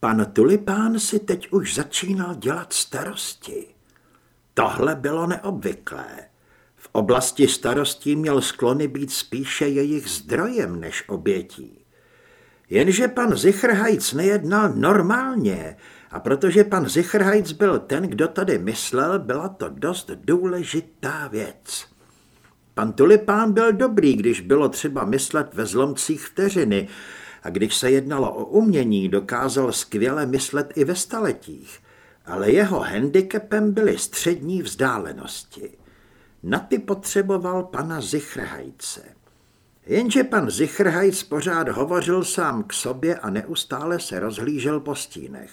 Pan Tulipán si teď už začínal dělat starosti. Tohle bylo neobvyklé. V oblasti starostí měl sklony být spíše jejich zdrojem než obětí. Jenže pan Zichrhajc nejednal normálně a protože pan Zichrhajc byl ten, kdo tady myslel, byla to dost důležitá věc. Pan Tulipán byl dobrý, když bylo třeba myslet ve zlomcích vteřiny a když se jednalo o umění, dokázal skvěle myslet i ve staletích, ale jeho handicapem byly střední vzdálenosti. Na ty potřeboval pana Zichrhajce. Jenže pan Zichrhajc pořád hovořil sám k sobě a neustále se rozhlížel po stínech.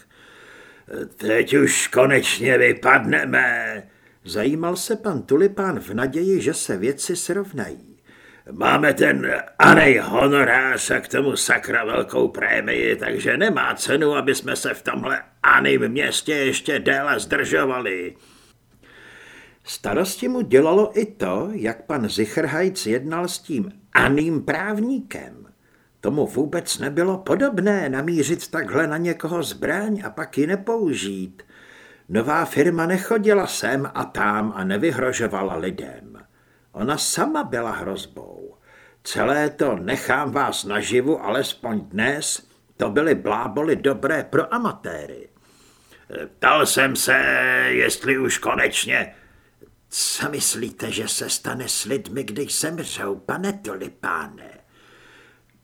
Teď už konečně vypadneme, Zajímal se pan Tulipán v naději, že se věci srovnají. Máme ten anej honorář a k tomu sakra velkou prémii, takže nemá cenu, aby jsme se v tomhle aným městě ještě déle zdržovali. Starosti mu dělalo i to, jak pan Zichrhajc jednal s tím aným právníkem. Tomu vůbec nebylo podobné namířit takhle na někoho zbraň a pak ji nepoužít. Nová firma nechodila sem a tam a nevyhrožovala lidem. Ona sama byla hrozbou. Celé to nechám vás naživu, alespoň dnes, to byly bláboli dobré pro amatéry. Ptal jsem se, jestli už konečně... Co myslíte, že se stane s lidmi, když zemřou, pane Tulipáne?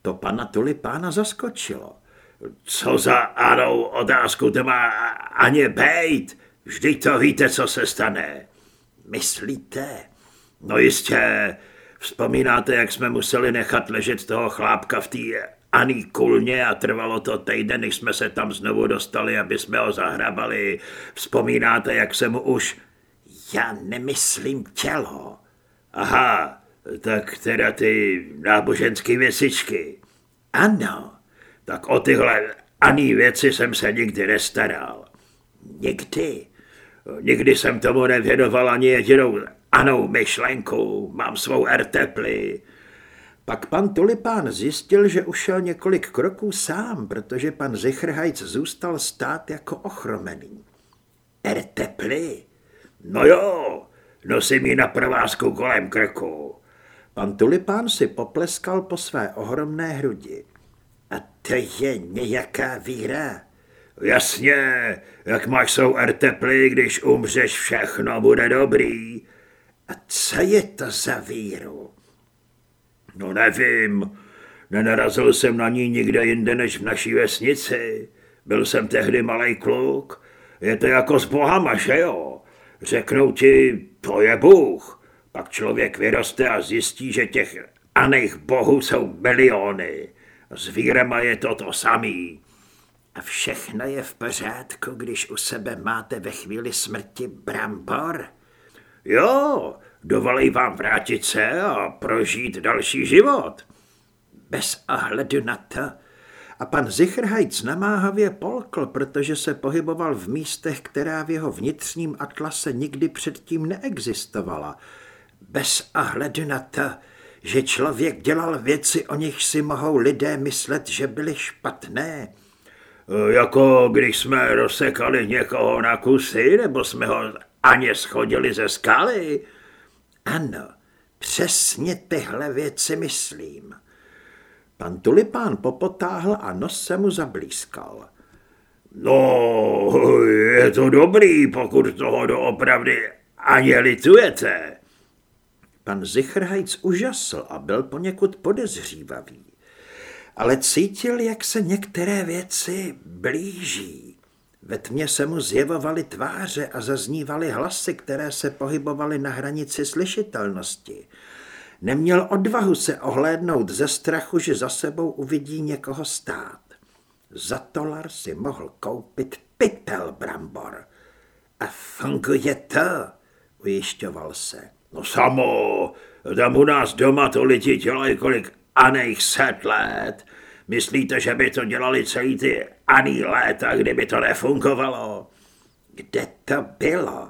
To pana Tulipána zaskočilo. Co za anou otázku to má ani bejt? Vždyť to víte, co se stane. Myslíte? No jistě. Vzpomínáte, jak jsme museli nechat ležet toho chlápka v té Aný kulně a trvalo to týden, než jsme se tam znovu dostali, aby jsme ho zahrabali. Vzpomínáte, jak jsem mu už... Já nemyslím tělo. Aha, tak teda ty náboženské věcičky. Ano. Tak o tyhle aný věci jsem se nikdy nestaral. Nikdy? Nikdy jsem tomu nevěnoval ani jedinou anou myšlenku. Mám svou ertepli. Pak pan Tulipán zjistil, že ušel několik kroků sám, protože pan Zichrhajc zůstal stát jako ochromený. Ertepli? No jo, nosím ji na provázku kolem krku. Pan Tulipán si popleskal po své ohromné hrudi. A to je nějaká víra? Jasně, jak máš svou ertepli, když umřeš, všechno bude dobrý. A co je to za víru? No nevím, nenarazil jsem na ní nikde jinde než v naší vesnici. Byl jsem tehdy malý kluk. Je to jako s bohama, že jo? Řeknou ti, to je Bůh. Pak člověk vyroste a zjistí, že těch aných bohů jsou miliony. S vírema je to to samý. A všechno je v pořádku, když u sebe máte ve chvíli smrti brambor? Jo, dovolej vám vrátit se a prožít další život. Bez ohledu na to. A pan Zichrhajc namáhavě polkl, protože se pohyboval v místech, která v jeho vnitřním atlase nikdy předtím neexistovala. Bez ohledu na to, že člověk dělal věci, o nich si mohou lidé myslet, že byly špatné. Jako když jsme rozsekali někoho na kusy, nebo jsme ho ani schodili ze skaly? Ano, přesně tyhle věci myslím. Pan Tulipán popotáhl a nos se mu zablízkal. No, je to dobrý, pokud toho doopravdy ani litujete. Pan Zichrhajc užasl a byl poněkud podezřívavý, ale cítil, jak se některé věci blíží. Ve tmě se mu zjevovaly tváře a zaznívaly hlasy, které se pohybovaly na hranici slyšitelnosti. Neměl odvahu se ohlédnout ze strachu, že za sebou uvidí někoho stát. Za tolar si mohl koupit pytel brambor. A funguje to, ujišťoval se. No samo, tam u nás doma to lidi dělají kolik aných set let. Myslíte, že by to dělali celý ty aný léta, kdyby to nefungovalo? Kde to bylo?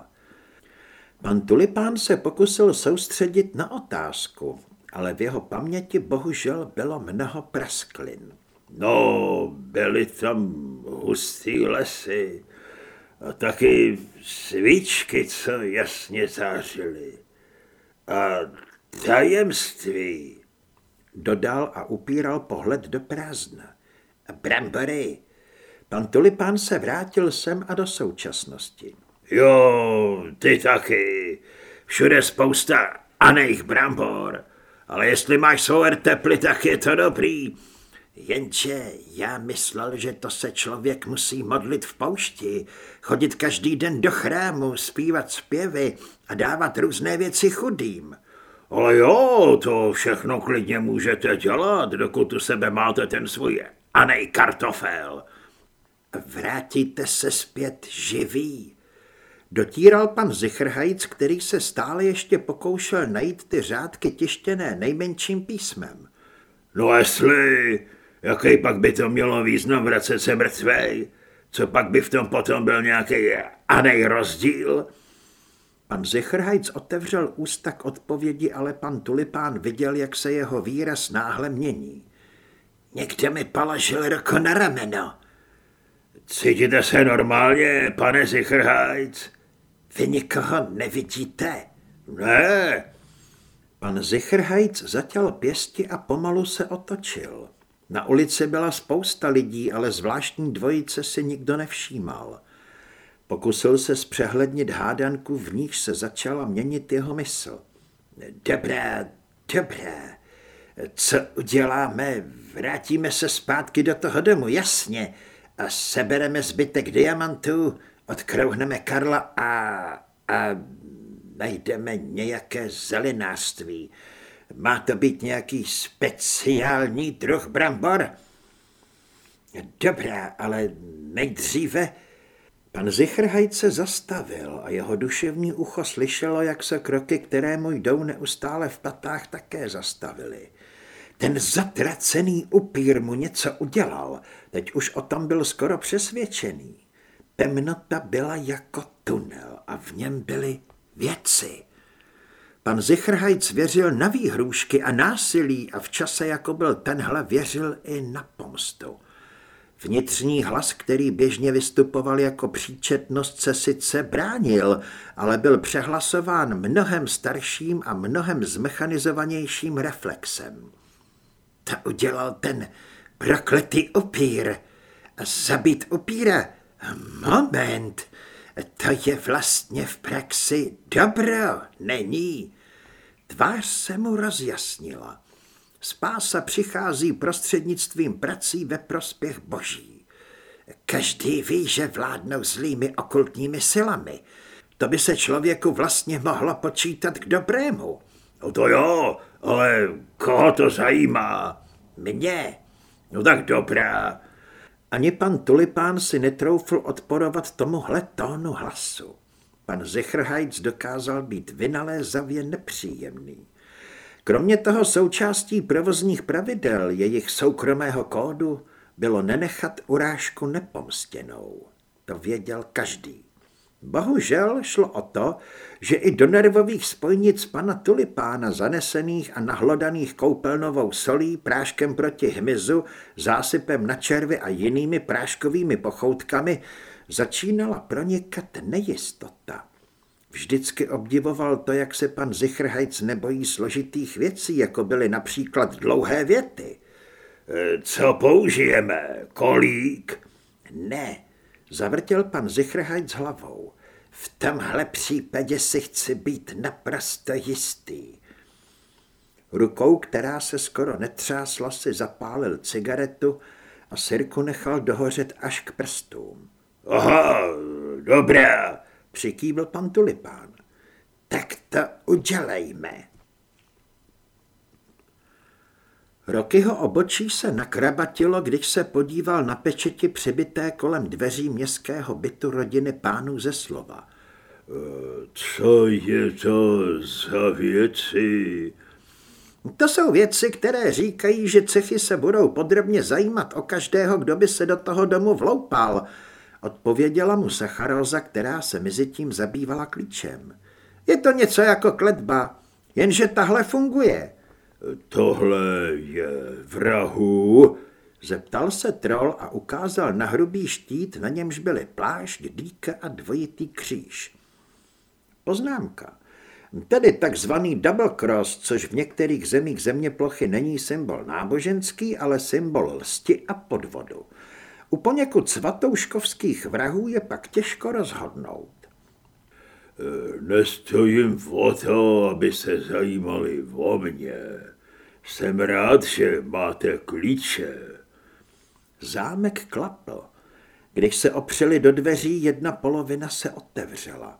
Pan Tulipán se pokusil soustředit na otázku, ale v jeho paměti bohužel bylo mnoho prasklin. No, byly tam hustý lesy a taky svíčky, co jasně zářily. A tajemství. Dodal a upíral pohled do prázdna. Brambory. Pan Tulipán se vrátil sem a do současnosti. Jo, ty taky. Všude spousta aných brambor. Ale jestli máš sour teply, tak je to dobrý. Jenže já myslel, že to se člověk musí modlit v poušti, chodit každý den do chrámu, zpívat zpěvy a dávat různé věci chudým. Ale jo, to všechno klidně můžete dělat, dokud u sebe máte ten svůj anej kartofel. Vrátíte se zpět živý. Dotíral pan Zichrhajc, který se stále ještě pokoušel najít ty řádky tištěné nejmenším písmem. No jestli, jaký pak by to mělo význam vracet se mrtvej? Co pak by v tom potom byl nějaký anej rozdíl? Pan Zichrhajc otevřel ústa k odpovědi, ale pan Tulipán viděl, jak se jeho výraz náhle mění. Někde mi položil roko na rameno. Cítíte se normálně, pane Zichrhajc? Vy nikoho nevidíte? Ne. Pan Zichrhajc zatěl pěsti a pomalu se otočil. Na ulici byla spousta lidí, ale zvláštní dvojice si nikdo nevšímal. Pokusil se zpřehlednit hádanku, v níž se začala měnit jeho mysl. Dobré, dobré. Co uděláme? Vrátíme se zpátky do toho domu, jasně. A sebereme zbytek diamantů, odkrouhneme Karla a, a najdeme nějaké zelenářství. Má to být nějaký speciální druh brambor? Dobrá, ale nejdříve... Pan Zichrhajt se zastavil a jeho duševní ucho slyšelo, jak se kroky, které mu jdou neustále v patách, také zastavily. Ten zatracený upír mu něco udělal, teď už o tom byl skoro přesvědčený. Temnota byla jako tunel a v něm byly věci. Pan Zichrhajc věřil na výhrůžky a násilí a v čase, jako byl tenhle, věřil i na pomstu. Vnitřní hlas, který běžně vystupoval jako příčetnost, se sice bránil, ale byl přehlasován mnohem starším a mnohem zmechanizovanějším reflexem. To udělal ten prokletý upír. Zabít upíra? Moment, to je vlastně v praxi dobro, není? Tvář se mu rozjasnila. Spása přichází prostřednictvím prací ve prospěch boží. Každý ví, že vládnou zlými okultními silami. To by se člověku vlastně mohlo počítat k dobrému. No to jo, ale koho to zajímá? Mě. No tak dobrá. Ani pan Tulipán si netroufl odporovat tomuhle tónu hlasu. Pan Zechrhajc dokázal být vynalézavě nepříjemný. Kromě toho součástí provozních pravidel jejich soukromého kódu bylo nenechat urážku nepomstěnou. To věděl každý. Bohužel šlo o to, že i do nervových spojnic pana Tulipána zanesených a nahlodaných koupelnovou solí, práškem proti hmyzu, zásypem na červy a jinými práškovými pochoutkami začínala pronikat nejistota. Vždycky obdivoval to, jak se pan Zichrhajc nebojí složitých věcí, jako byly například dlouhé věty. E, co použijeme? Kolík? Ne, zavrtěl pan Zichrhajc hlavou. V tomhle případě si chci být naprosto jistý. Rukou, která se skoro netřásla, si zapálil cigaretu a sirku nechal dohořet až k prstům. Aha, dobré, přikývl pan Tulipán. Tak to udělejme. Rokyho obočí se nakrabatilo, když se podíval na pečeti přibité kolem dveří městského bytu rodiny pánů ze slova. E, co je to za věci? To jsou věci, které říkají, že cechy se budou podrobně zajímat o každého, kdo by se do toho domu vloupal, odpověděla mu Sacharoza, která se mezi tím zabývala klíčem. Je to něco jako kletba, jenže tahle funguje. Tohle je vrahu. Zeptal se troll a ukázal na hrubý štít, na němž byly plášť, dýka a dvojitý kříž. Poznámka. Tedy takzvaný double cross, což v některých zemích země plochy není symbol náboženský, ale symbol lsti a podvodu. U poněkud svatouškovských vrahů je pak těžko rozhodnout. E, nestojím o to, aby se zajímali o mě. Jsem rád, že máte klíče. Zámek klapl. Když se opřeli do dveří, jedna polovina se otevřela.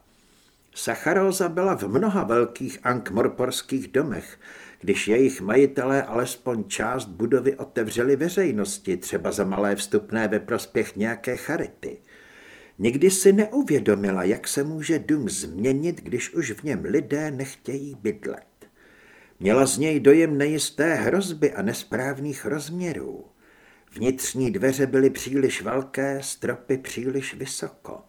Sacharóza byla v mnoha velkých ankmorporských domech, když jejich majitelé alespoň část budovy otevřeli veřejnosti, třeba za malé vstupné ve prospěch nějaké charity. Nikdy si neuvědomila, jak se může dům změnit, když už v něm lidé nechtějí bydlet. Měla z něj dojem nejisté hrozby a nesprávných rozměrů. Vnitřní dveře byly příliš velké, stropy příliš vysoko.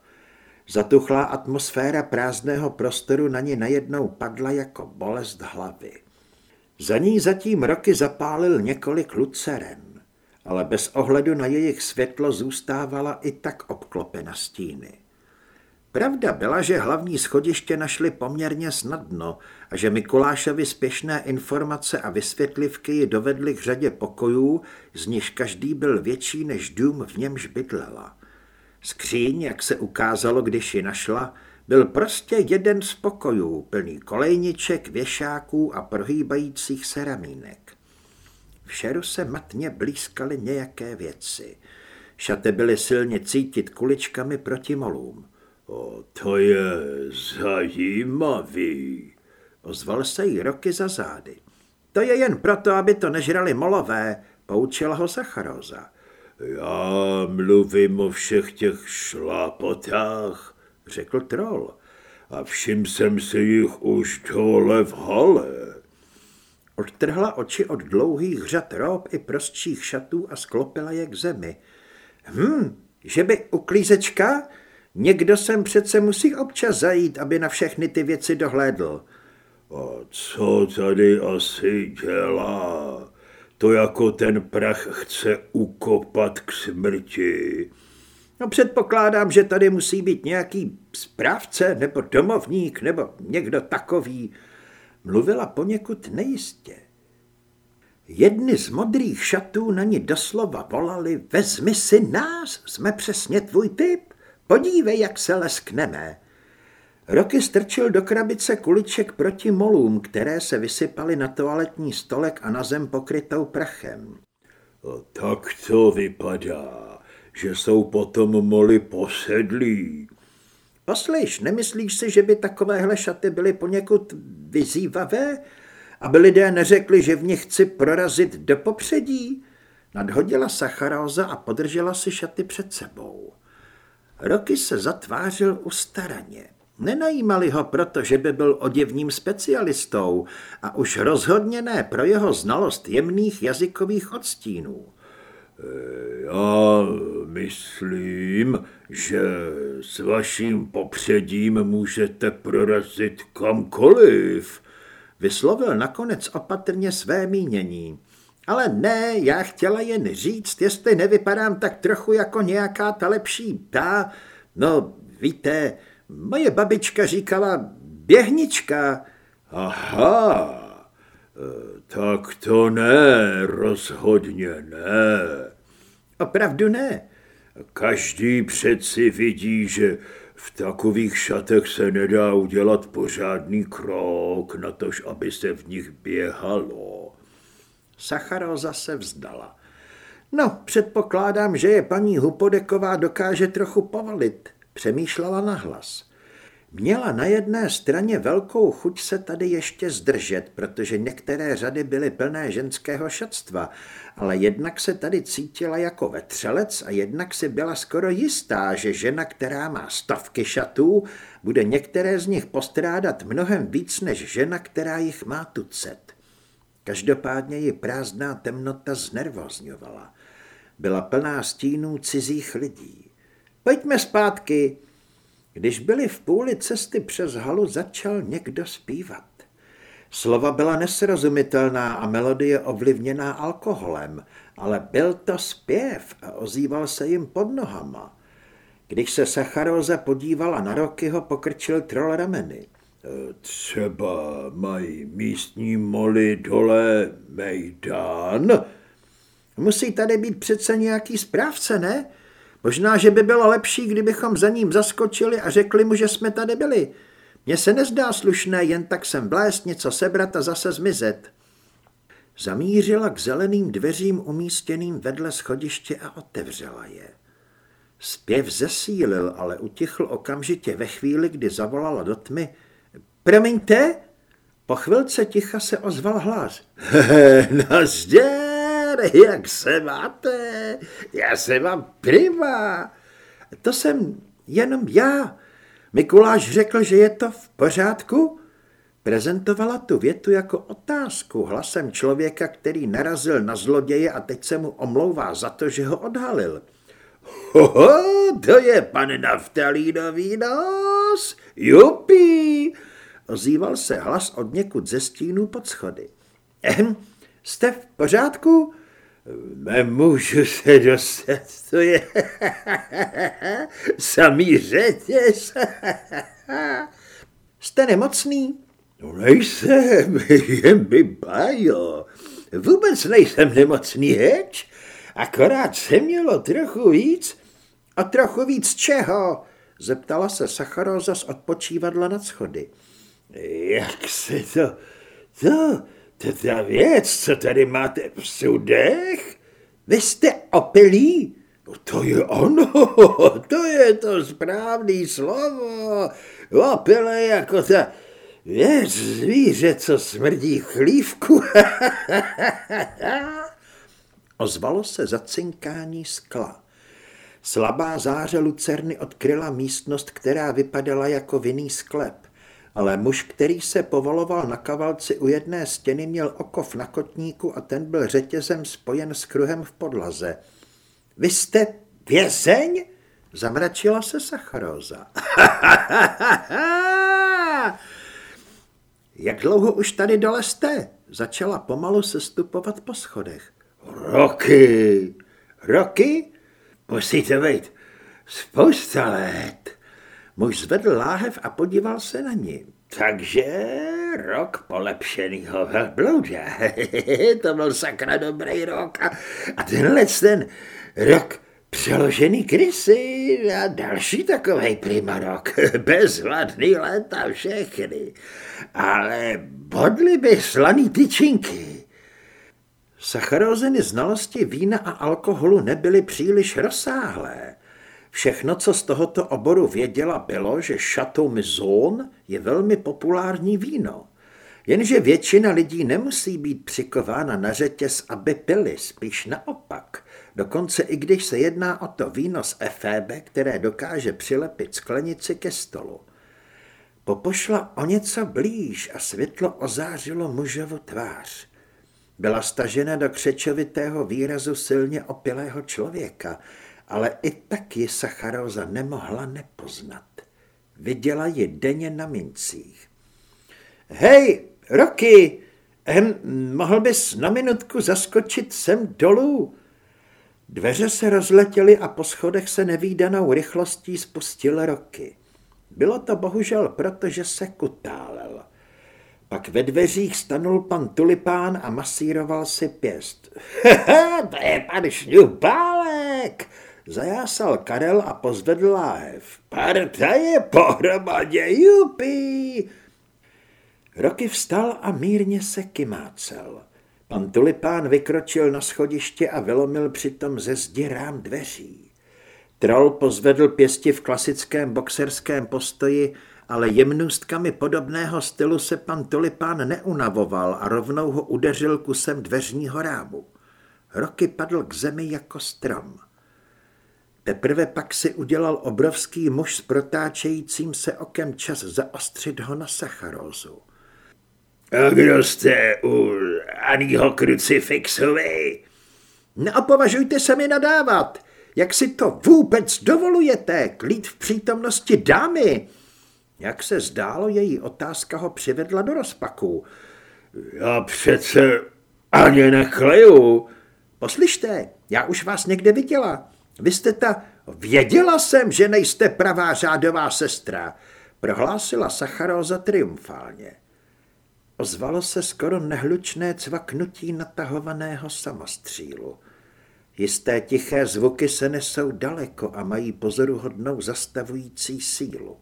Zatuchlá atmosféra prázdného prostoru na ní najednou padla jako bolest hlavy. Za ní zatím roky zapálil několik luceren, ale bez ohledu na jejich světlo zůstávala i tak obklopena stíny. Pravda byla, že hlavní schodiště našli poměrně snadno a že Mikulášovi spěšné informace a vysvětlivky ji dovedly k řadě pokojů, z nichž každý byl větší než dům, v němž bydlela. Skříň, jak se ukázalo, když ji našla, byl prostě jeden z pokojů, plný kolejniček, věšáků a prohýbajících se ramínek. V šeru se matně blízkaly nějaké věci. Šaty byly silně cítit kuličkami proti molům. O, to je zajímavý, ozval se jí roky za zády. To je jen proto, aby to nežrali molové, poučila ho Sacharoza. Já mluvím o všech těch šlápotách, řekl troll. A všim jsem si jich už dole v hale. Odtrhla oči od dlouhých řad rob i prostších šatů a sklopila je k zemi. Hm, že by uklízečka? Někdo sem přece musí občas zajít, aby na všechny ty věci dohlédl. A co tady asi dělá? To jako ten prach chce ukopat k smrti. No předpokládám, že tady musí být nějaký správce nebo domovník nebo někdo takový. Mluvila poněkud nejistě. Jedny z modrých šatů na ní doslova volali, vezmi si nás, jsme přesně tvůj typ, podívej, jak se leskneme. Roky strčil do krabice kuliček proti molům, které se vysypaly na toaletní stolek a na zem pokrytou prachem. Tak to vypadá, že jsou potom moly posedlí. Poslyš, nemyslíš si, že by takovéhle šaty byly poněkud vyzývavé, aby lidé neřekli, že v nich chci prorazit do popředí? Nadhodila Sacharóza a podržela si šaty před sebou. Roky se zatvářil ustaraně. Nenajímali ho proto, že by byl oděvním specialistou a už rozhodně ne pro jeho znalost jemných jazykových odstínů. Já myslím, že s vaším popředím můžete prorazit kamkoliv, vyslovil nakonec opatrně své mínění. Ale ne, já chtěla jen říct, jestli nevypadám tak trochu jako nějaká ta lepší ta, no víte, Moje babička říkala běhnička. Aha, tak to ne, rozhodně ne. Opravdu ne. Každý přeci vidí, že v takových šatech se nedá udělat pořádný krok, na tož, aby se v nich běhalo. Sacharoza se vzdala. No, předpokládám, že je paní Hupodeková dokáže trochu povolit. Přemýšlela nahlas. Měla na jedné straně velkou chuť se tady ještě zdržet, protože některé řady byly plné ženského šatstva, ale jednak se tady cítila jako vetřelec a jednak si byla skoro jistá, že žena, která má stovky šatů, bude některé z nich postrádat mnohem víc než žena, která jich má tucet. Každopádně ji prázdná temnota znervozňovala. Byla plná stínů cizích lidí. Pojďme zpátky. Když byli v půli cesty přes halu, začal někdo zpívat. Slova byla nesrozumitelná a melodie ovlivněná alkoholem, ale byl to zpěv a ozýval se jim pod nohama. Když se Sacharoza podívala na Rokyho, pokrčil troll rameny. Třeba mají místní moly dole Mejdan? Musí tady být přece nějaký správce, ne? Možná, že by bylo lepší, kdybychom za ním zaskočili a řekli mu, že jsme tady byli. Mně se nezdá slušné jen tak sem vlézt, něco sebrat a zase zmizet. Zamířila k zeleným dveřím umístěným vedle schodiště a otevřela je. Zpěv zesílil, ale utichl okamžitě ve chvíli, kdy zavolala do tmy. Promiňte? Po chvilce ticha se ozval hlas. Nazděr, jak se máte? Já se vám prima. To jsem jenom já. Mikuláš řekl, že je to v pořádku? Prezentovala tu větu jako otázku hlasem člověka, který narazil na zloděje a teď se mu omlouvá za to, že ho odhalil. Hoho, to je pan Naftalínový nos, jupí, ozýval se hlas od někud ze stínu pod schody. Ehm, jste v pořádku? Nemůžu se dostat, to je samý řetěz. Jste nemocný? No nejsem, jen by bajo. Vůbec nejsem nemocný, heč. Akorát se mělo trochu víc. A trochu víc čeho? Zeptala se Sacharoza z odpočívadla nad schody. Jak se to... To... To ta věc, co tady máte v sudech? Vy jste opilí? No to je ono, to je to správný slovo. Opilé jako ta věc zvíře, co smrdí chlívku. Ozvalo se zacinkání skla. Slabá záře lucerny odkryla místnost, která vypadala jako vinný sklep ale muž, který se povoloval na kavalci u jedné stěny, měl okov na kotníku a ten byl řetězem spojen s kruhem v podlaze. Vy jste vězeň? Zamračila se Sacharóza. Jak dlouho už tady dole jste? Začala pomalu sestupovat po schodech. Roky. Roky? Musíte být spousta let. Muž zvedl láhev a podíval se na ní. Takže rok polepšenýho velblouda. to byl sakra dobrý rok. A, a tenhle ten rok přeložený krysy a další takový prima rok. Bezvadný léta všechny. Ale bodly by slaný tyčinky. Sacharozeny znalosti vína a alkoholu nebyly příliš rozsáhlé. Všechno, co z tohoto oboru věděla, bylo, že Chateau Maison je velmi populární víno. Jenže většina lidí nemusí být přikována na řetěz, aby pili, spíš naopak. Dokonce i když se jedná o to víno z efébe, které dokáže přilepit sklenici ke stolu. Popošla o něco blíž a světlo ozářilo mužovu tvář. Byla stažena do křečovitého výrazu silně opilého člověka, ale i tak ji Sacharoza nemohla nepoznat. Viděla ji denně na mincích. Hej, Roky, hm, mohl bys na minutku zaskočit sem dolů? Dveře se rozletěly a po schodech se nevýdanou rychlostí spustil Roky. Bylo to bohužel proto, že se kutálel. Pak ve dveřích stanul pan Tulipán a masíroval si pěst. to je pan Šňupálek, Zajásal Karel a pozvedl láhev. Parta je pohromadě, jupí! Roky vstal a mírně se kymácel. Pan Tulipán vykročil na schodiště a vylomil přitom ze zdi rám dveří. Troll pozvedl pěsti v klasickém boxerském postoji, ale jemnůstkami podobného stylu se pan Tulipán neunavoval a rovnou ho udeřil kusem dveřního rámu. Roky padl k zemi jako strom. Teprve pak si udělal obrovský muž s protáčejícím se okem čas zaostřit ho na sacharózu. A kdo jste u Aního krucifixovi? Neopovažujte se mi nadávat. Jak si to vůbec dovolujete, klid v přítomnosti dámy? Jak se zdálo, její otázka ho přivedla do rozpaku. Já přece ani nekleju. Poslyšte, já už vás někde viděla. Vy jste ta... Věděla jsem, že nejste pravá řádová sestra, prohlásila Sacharóza triumfálně. Ozvalo se skoro nehlučné cvaknutí natahovaného samostřílu. Jisté tiché zvuky se nesou daleko a mají pozoruhodnou zastavující sílu.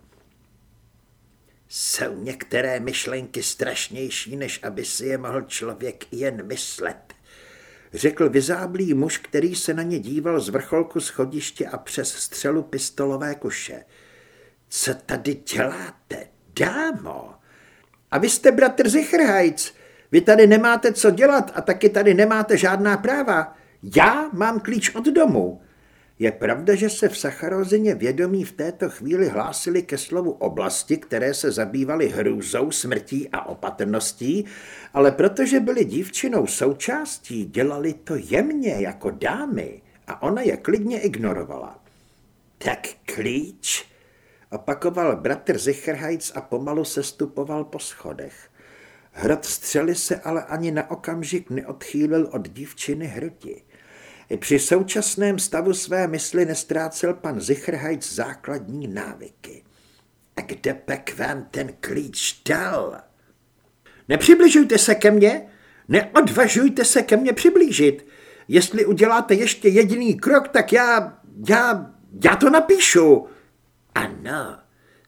Jsou některé myšlenky strašnější, než aby si je mohl člověk jen myslet, řekl vyzáblý muž, který se na ně díval z vrcholku schodiště a přes střelu pistolové kuše. Co tady děláte, dámo? A vy jste bratr Zichrhajc. Vy tady nemáte co dělat a taky tady nemáte žádná práva. Já mám klíč od domu. Je pravda, že se v Sacharozině vědomí v této chvíli hlásili ke slovu oblasti, které se zabývaly hrůzou, smrtí a opatrností, ale protože byli dívčinou součástí, dělali to jemně jako dámy a ona je klidně ignorovala. Tak klíč, opakoval bratr Zichrhajc a pomalu se stupoval po schodech. Hrad střely se ale ani na okamžik neodchýlil od dívčiny hrudi. I při současném stavu své mysli nestrácel pan Zichrhajc základní návyky. A kde pak vám ten klíč dal? Nepřibližujte se ke mně, neodvažujte se ke mně přiblížit. Jestli uděláte ještě jediný krok, tak já, já, já to napíšu. Ano,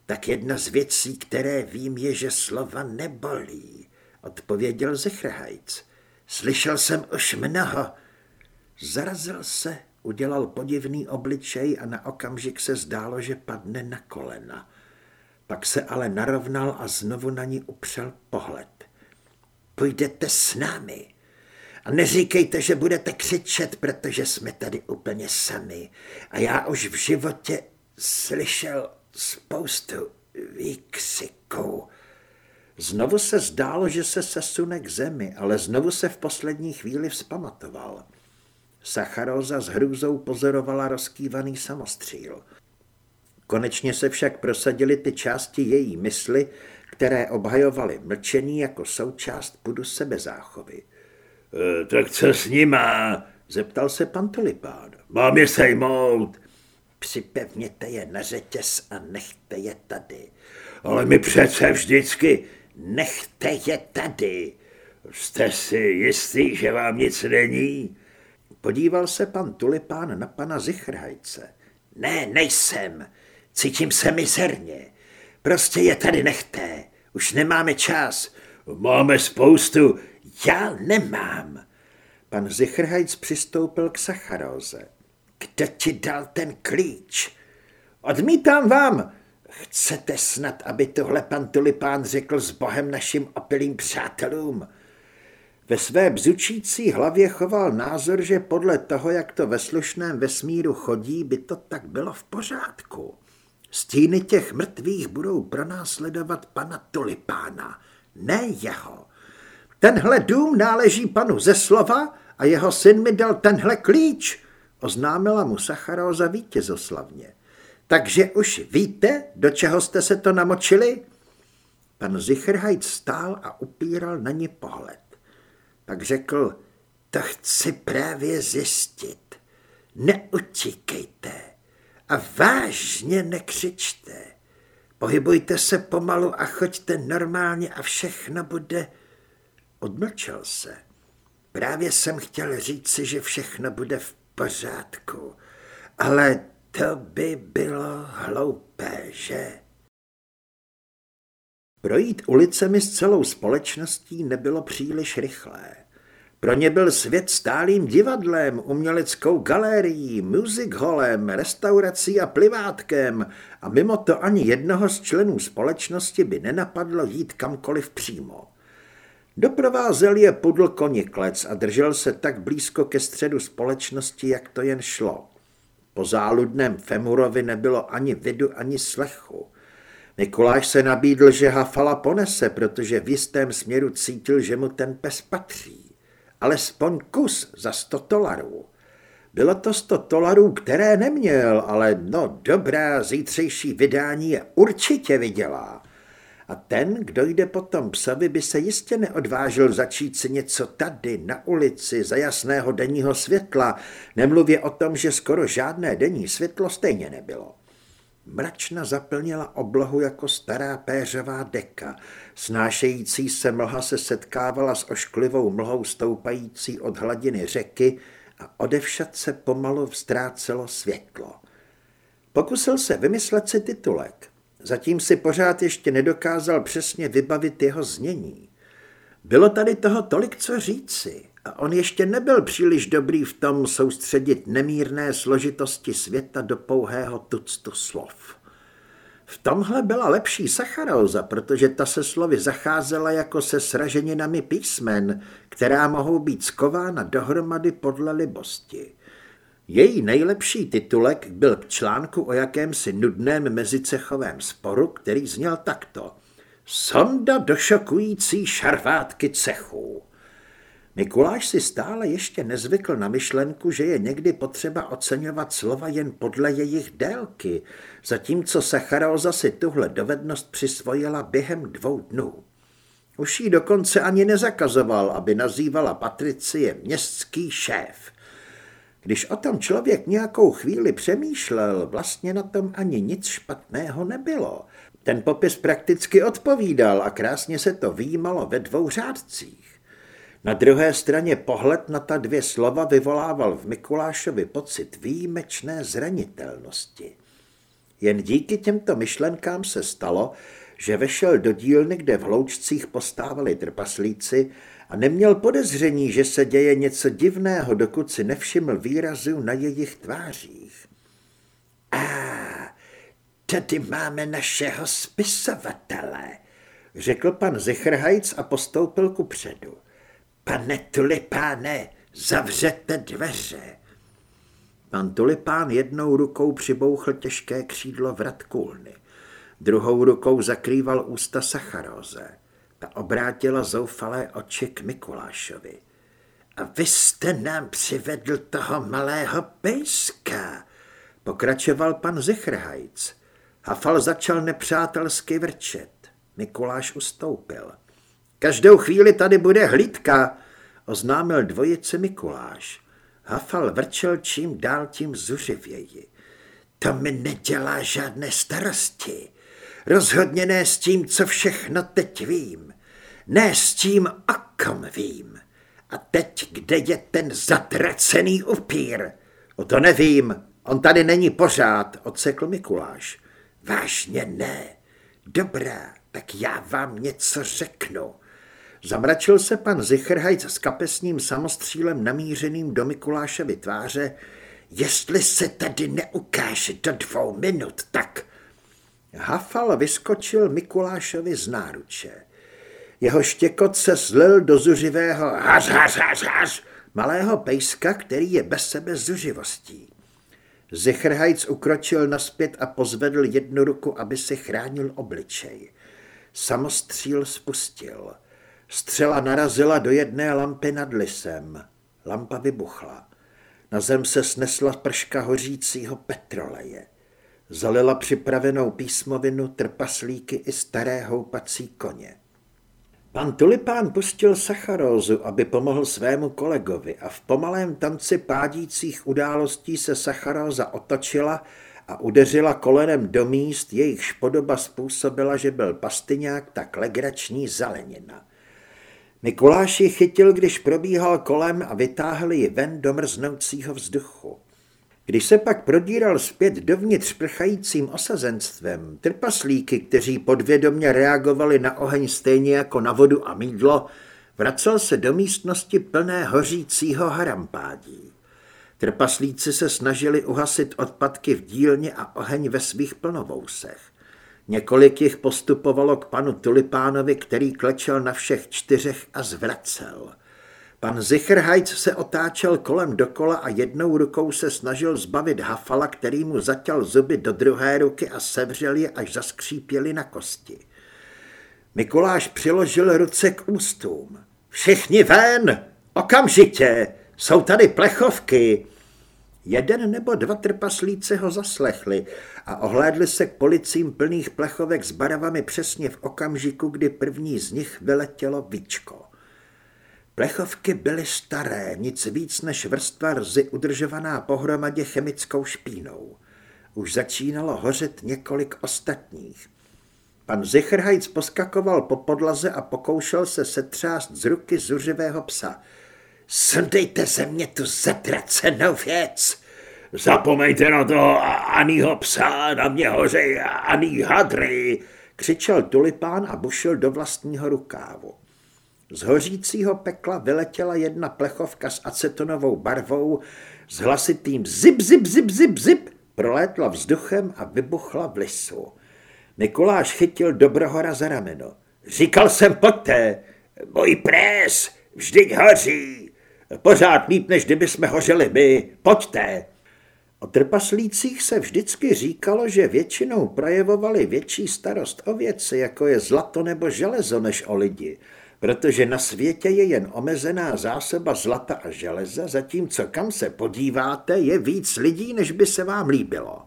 tak jedna z věcí, které vím, je, že slova nebolí, odpověděl Zichrhajc. Slyšel jsem už mnoho, Zarazil se, udělal podivný obličej a na okamžik se zdálo, že padne na kolena. Pak se ale narovnal a znovu na ní upřel pohled. Půjdete s námi. A neříkejte, že budete křičet, protože jsme tady úplně sami. A já už v životě slyšel spoustu výkřiků. Znovu se zdálo, že se sesune k zemi, ale znovu se v poslední chvíli vzpamatoval. Sacharoza s hrůzou pozorovala rozkývaný samostříl. Konečně se však prosadily ty části její mysli, které obhajovaly mlčení jako součást pudu sebezáchovy. E, tak co s nima? zeptal se pan Tulipán. Mám je sejmout. Připevněte je na řetěz a nechte je tady. Ale my přece vždycky... Nechte je tady. Jste si jistý, že vám nic není? Podíval se pan Tulipán na pana Zichrhajce. Ne, nejsem. Cítím se mizerně. Prostě je tady nechte. Už nemáme čas. Máme spoustu. Já nemám. Pan Zichrhajc přistoupil k Sacharóze. Kdo ti dal ten klíč? Odmítám vám. Chcete snad, aby tohle pan Tulipán řekl s bohem našim opilým přátelům? Ve své bzučící hlavě choval názor, že podle toho, jak to ve slušném vesmíru chodí, by to tak bylo v pořádku. Stíny těch mrtvých budou pronásledovat pana Tulipána, ne jeho. Tenhle dům náleží panu ze slova a jeho syn mi dal tenhle klíč, oznámila mu Sacharóza vítězoslavně. Takže už víte, do čeho jste se to namočili? Pan Zichrhajt stál a upíral na ně pohled. Pak řekl, to chci právě zjistit. Neutíkejte a vážně nekřičte. Pohybujte se pomalu a choďte normálně a všechno bude... Odmlčel se. Právě jsem chtěl říci, že všechno bude v pořádku, ale to by bylo hloupé, že? Projít ulicemi s celou společností nebylo příliš rychlé. Pro ně byl svět stálým divadlem, uměleckou galérií, music hallem, restaurací a plivátkem a mimo to ani jednoho z členů společnosti by nenapadlo jít kamkoliv přímo. Doprovázel je pudl koniklec a držel se tak blízko ke středu společnosti, jak to jen šlo. Po záludném Femurovi nebylo ani vidu, ani slechu. Mikuláš se nabídl, že Hafala ponese, protože v jistém směru cítil, že mu ten pes patří alespoň kus za 100 dolarů. Bylo to 100 dolarů, které neměl, ale no dobrá, zítřejší vydání je určitě vydělá. A ten, kdo jde po tom psovi, by se jistě neodvážil začít si něco tady, na ulici, za jasného denního světla, nemluvě o tom, že skoro žádné denní světlo stejně nebylo. Mračna zaplnila oblohu jako stará péřová deka. Snášející se mlha se setkávala s ošklivou mlhou stoupající od hladiny řeky a odevšat se pomalu vztrácelo světlo. Pokusil se vymyslet si titulek. Zatím si pořád ještě nedokázal přesně vybavit jeho znění. Bylo tady toho tolik co říci a on ještě nebyl příliš dobrý v tom soustředit nemírné složitosti světa do pouhého tuctu slov. V tomhle byla lepší Sacharóza, protože ta se slovy zacházela jako se sraženinami písmen, která mohou být skována dohromady podle libosti. Její nejlepší titulek byl k článku o jakémsi nudném mezicechovém sporu, který zněl takto. Sonda do šokující šarvátky cechů. Mikuláš si stále ještě nezvykl na myšlenku, že je někdy potřeba oceňovat slova jen podle jejich délky, zatímco Sacharóza si tuhle dovednost přisvojila během dvou dnů. Už jí dokonce ani nezakazoval, aby nazývala Patricie městský šéf. Když o tom člověk nějakou chvíli přemýšlel, vlastně na tom ani nic špatného nebylo. Ten popis prakticky odpovídal a krásně se to výjímalo ve dvou řádcích. Na druhé straně pohled na ta dvě slova vyvolával v Mikulášovi pocit výjimečné zranitelnosti. Jen díky těmto myšlenkám se stalo, že vešel do dílny, kde v hloučcích postávali trpaslíci a neměl podezření, že se děje něco divného, dokud si nevšiml výrazu na jejich tvářích. A tady máme našeho spisovatele, řekl pan Zichrhajc a postoupil ku předu. Pane tulipáne, zavřete dveře. Pan tulipán jednou rukou přibouchl těžké křídlo vratkulny. Druhou rukou zakrýval ústa sacharóze. Ta obrátila zoufalé oči k Mikulášovi. A vy jste nám přivedl toho malého pejska, pokračoval pan Zichrhajc. Hafal začal nepřátelsky vrčet. Mikuláš ustoupil. Každou chvíli tady bude hlídka, oznámil dvojice Mikuláš. Hafal vrčel čím dál tím zuřivěji. To mi nedělá žádné starosti. Rozhodně ne s tím, co všechno teď vím. Ne s tím, o kom vím. A teď, kde je ten zatracený upír? O to nevím, on tady není pořád, odsekl Mikuláš. Vážně ne. Dobrá, tak já vám něco řeknu. Zamračil se pan Zichrhajc s kapesním samostřílem namířeným do Mikuláševy tváře. Jestli se tady neukáže do dvou minut, tak... Hafal vyskočil Mikulášovi z náruče. Jeho štěkot se zlil do zuřivého hař, hař, hař, hař, malého pejska, který je bez sebe zuřivostí. Zichrhajc ukročil naspět a pozvedl jednu ruku, aby si chránil obličej. Samostříl spustil. Střela narazila do jedné lampy nad lisem. Lampa vybuchla. Na zem se snesla prška hořícího petroleje. Zalila připravenou písmovinu, trpaslíky i staré houpací koně. Pan Tulipán pustil sacharózu, aby pomohl svému kolegovi a v pomalém tanci pádících událostí se sacharóza otočila a udeřila kolenem do míst, jejichž podoba způsobila, že byl pastyňák tak legrační zelenina. Mikuláš ji chytil, když probíhal kolem a vytáhl ji ven do mrznoucího vzduchu. Když se pak prodíral zpět dovnitř prchajícím osazenstvem, trpaslíky, kteří podvědomě reagovali na oheň stejně jako na vodu a mídlo, vracel se do místnosti plné hořícího harampádí. Trpaslíci se snažili uhasit odpadky v dílně a oheň ve svých plnovousech. Několik jich postupovalo k panu Tulipánovi, který klečel na všech čtyřech a zvracel. Pan Zichrhajc se otáčel kolem dokola a jednou rukou se snažil zbavit Hafala, který mu zatěl zuby do druhé ruky a sevřel je, až zaskřípěli na kosti. Mikuláš přiložil ruce k ústům. Všichni ven! Okamžitě! Jsou tady plechovky! Jeden nebo dva trpaslíci ho zaslechli a ohlédli se k policím plných plechovek s barvami přesně v okamžiku, kdy první z nich vyletělo víčko. Plechovky byly staré, nic víc než vrstva rzy udržovaná pohromadě chemickou špínou. Už začínalo hořet několik ostatních. Pan Zichrhajc poskakoval po podlaze a pokoušel se setřást z ruky zuřivého psa. Sundejte ze mě tu zatracenou věc! Zapomeňte na to anýho psa, na mě hořej aný hadry, křičel tulipán a bušil do vlastního rukávu. Z hořícího pekla vyletěla jedna plechovka s acetonovou barvou s hlasitým zip, zip, zip, zip, zip, prolétla vzduchem a vybuchla v lisu. Nikoláš chytil Dobrohora za rameno. Říkal jsem, pojďte, můj prés, vždyť hoří. Pořád líp, než kdyby jsme hořeli my. Pojďte. O trpaslících se vždycky říkalo, že většinou projevovali větší starost o věci, jako je zlato nebo železo, než o lidi, protože na světě je jen omezená zásoba zlata a železa, zatímco kam se podíváte, je víc lidí, než by se vám líbilo.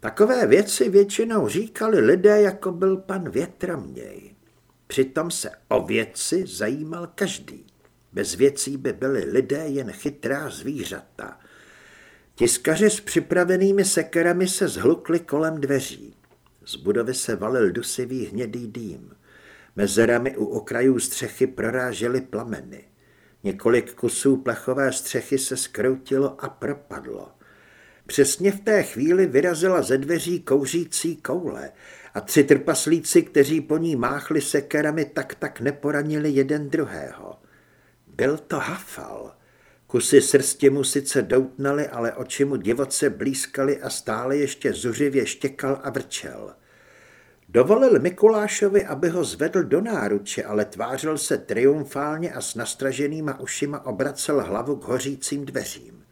Takové věci většinou říkali lidé, jako byl pan Větraměj. Přitom se o věci zajímal každý. Bez věcí by byli lidé jen chytrá zvířata. Tiskaři s připravenými sekerami se zhlukli kolem dveří. Z budovy se valil dusivý hnědý dým. Mezerami u okrajů střechy prorážely plameny. Několik kusů plechové střechy se skroutilo a propadlo. Přesně v té chvíli vyrazila ze dveří kouřící koule a tři trpaslíci, kteří po ní máchli sekerami, tak tak neporanili jeden druhého. Byl to Hafal. Kusy srstě mu sice doutnaly, ale oči mu divoce blízkaly a stále ještě zuřivě štěkal a vrčel. Dovolil Mikulášovi, aby ho zvedl do náruče, ale tvářil se triumfálně a s nastraženýma ušima obracel hlavu k hořícím dveřím.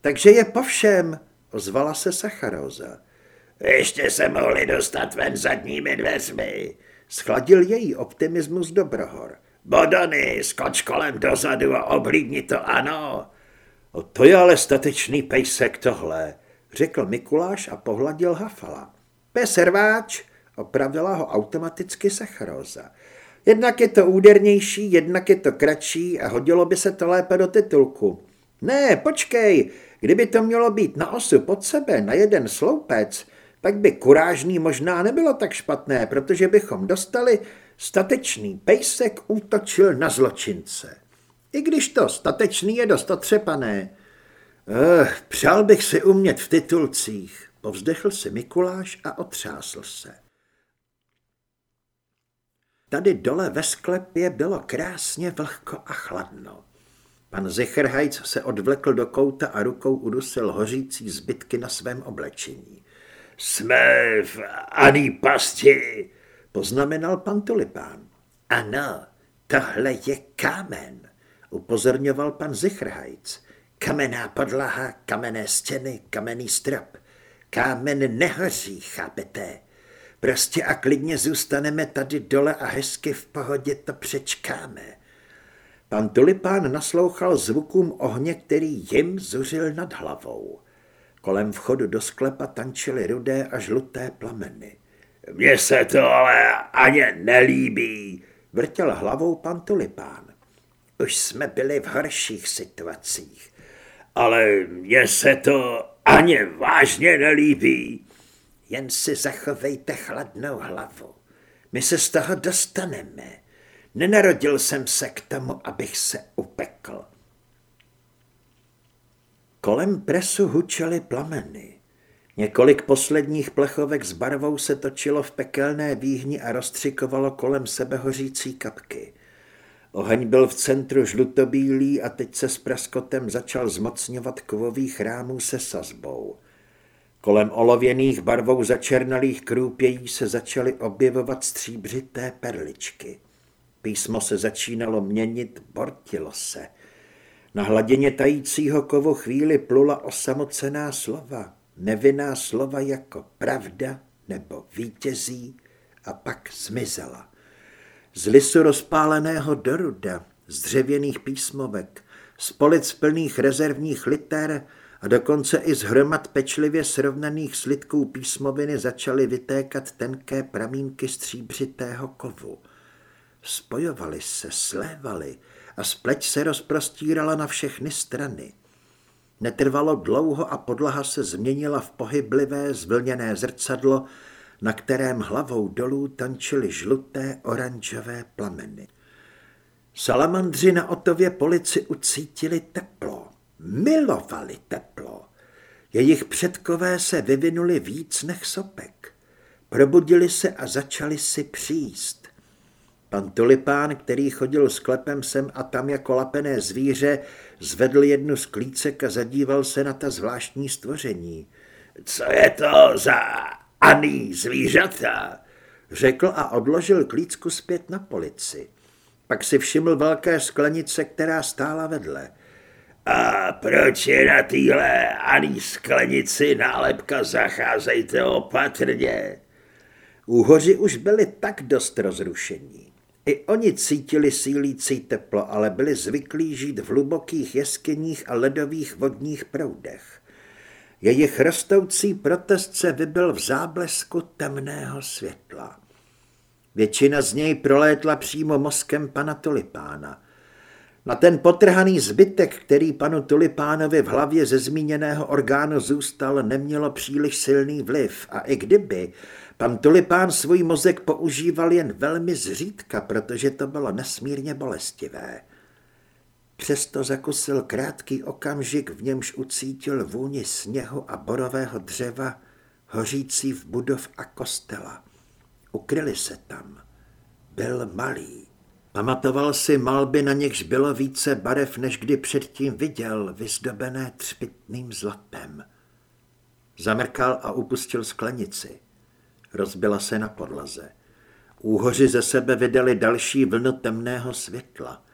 Takže je po všem, ozvala se Sacharóza. Ještě se mohli dostat ven zadními dveřmi, schladil její optimismus Dobrohor. Bodony, skoč kolem dozadu a oblídni to, ano. O to je ale statečný pejsek tohle, řekl Mikuláš a pohladil Hafala. Peserváč, opravila ho automaticky Sacharóza. Jednak je to údernější, jednak je to kratší a hodilo by se to lépe do titulku. Ne, počkej, kdyby to mělo být na osu pod sebe, na jeden sloupec, pak by kurážný možná nebylo tak špatné, protože bychom dostali statečný pejsek útočil na zločince. I když to statečný je dost otřepané. Eh, přál bych si umět v titulcích, povzdechl si Mikuláš a otřásl se. Tady dole ve sklepě bylo krásně vlhko a chladno. Pan Zichrhajc se odvlekl do kouta a rukou udusil hořící zbytky na svém oblečení. Jsme v Aný pasti, poznamenal pan Tulipán. Ano, tohle je kámen, upozorňoval pan Zichrhajc. Kamenná podlaha, kamenné stěny, kamenný strop. Kámen nehoří, chápete? Prostě a klidně zůstaneme tady dole a hezky v pohodě to přečkáme. Pan Tulipán naslouchal zvukům ohně, který jim zuřil nad hlavou. Kolem vchodu do sklepa tančily rudé a žluté plameny. Mně se to ale ani nelíbí, vrtěl hlavou pan Tulipán. Už jsme byli v horších situacích. Ale mně se to ani vážně nelíbí. Jen si zachovejte chladnou hlavu. My se z toho dostaneme. Nenarodil jsem se k tomu, abych se upekl. Kolem presu hučely plameny. Několik posledních plechovek s barvou se točilo v pekelné výhni a rozstřikovalo kolem sebe hořící kapky. Oheň byl v centru žlutobílý a teď se s praskotem začal zmocňovat kovových chrámů se sazbou. Kolem olověných barvou začernalých krůpějí se začaly objevovat stříbřité perličky. Písmo se začínalo měnit, bortilo se. Na hladině tajícího kovu chvíli plula osamocená slova, nevinná slova jako pravda nebo vítězí a pak zmizela. Z lisu rozpáleného do ruda, z dřevěných písmovek, z polic plných rezervních liter a dokonce i z hromad pečlivě srovnaných slitků písmoviny začaly vytékat tenké pramínky stříbřitého kovu. Spojovali se, slévali a spleť se rozprostírala na všechny strany. Netrvalo dlouho a podlaha se změnila v pohyblivé zvlněné zrcadlo, na kterém hlavou dolů tančily žluté oranžové plameny. Salamandři na Otově polici ucítili teplo, milovali teplo. Jejich předkové se vyvinuli víc než sopek. Probudili se a začali si příst. Pan Tulipán, který chodil sklepem sem a tam jako lapené zvíře, zvedl jednu z klícek a zadíval se na ta zvláštní stvoření. Co je to za aný zvířata? Řekl a odložil klícku zpět na polici. Pak si všiml velké sklenice, která stála vedle. A proč je na téhle aný sklenici nálepka zacházejte opatrně? Úhoři už byli tak dost rozrušení. I oni cítili sílící teplo, ale byli zvyklí žít v hlubokých jeskyních a ledových vodních proudech. Jejich rostoucí protest se vybil v záblesku temného světla. Většina z něj prolétla přímo mozkem pana Tulipána. Na ten potrhaný zbytek, který panu Tulipánovi v hlavě ze zmíněného orgánu zůstal, nemělo příliš silný vliv a i kdyby, pan Tulipán svůj mozek používal jen velmi zřídka, protože to bylo nesmírně bolestivé. Přesto zakusil krátký okamžik, v němž ucítil vůni sněhu a borového dřeva, hořící v budov a kostela. Ukryli se tam. Byl malý. Pamatoval si malby, na nichž bylo více barev, než kdy předtím viděl, vyzdobené třpitným zlatem. Zamrkal a upustil sklenici. Rozbila se na podlaze. Úhoři ze sebe vydali další vlnu temného světla.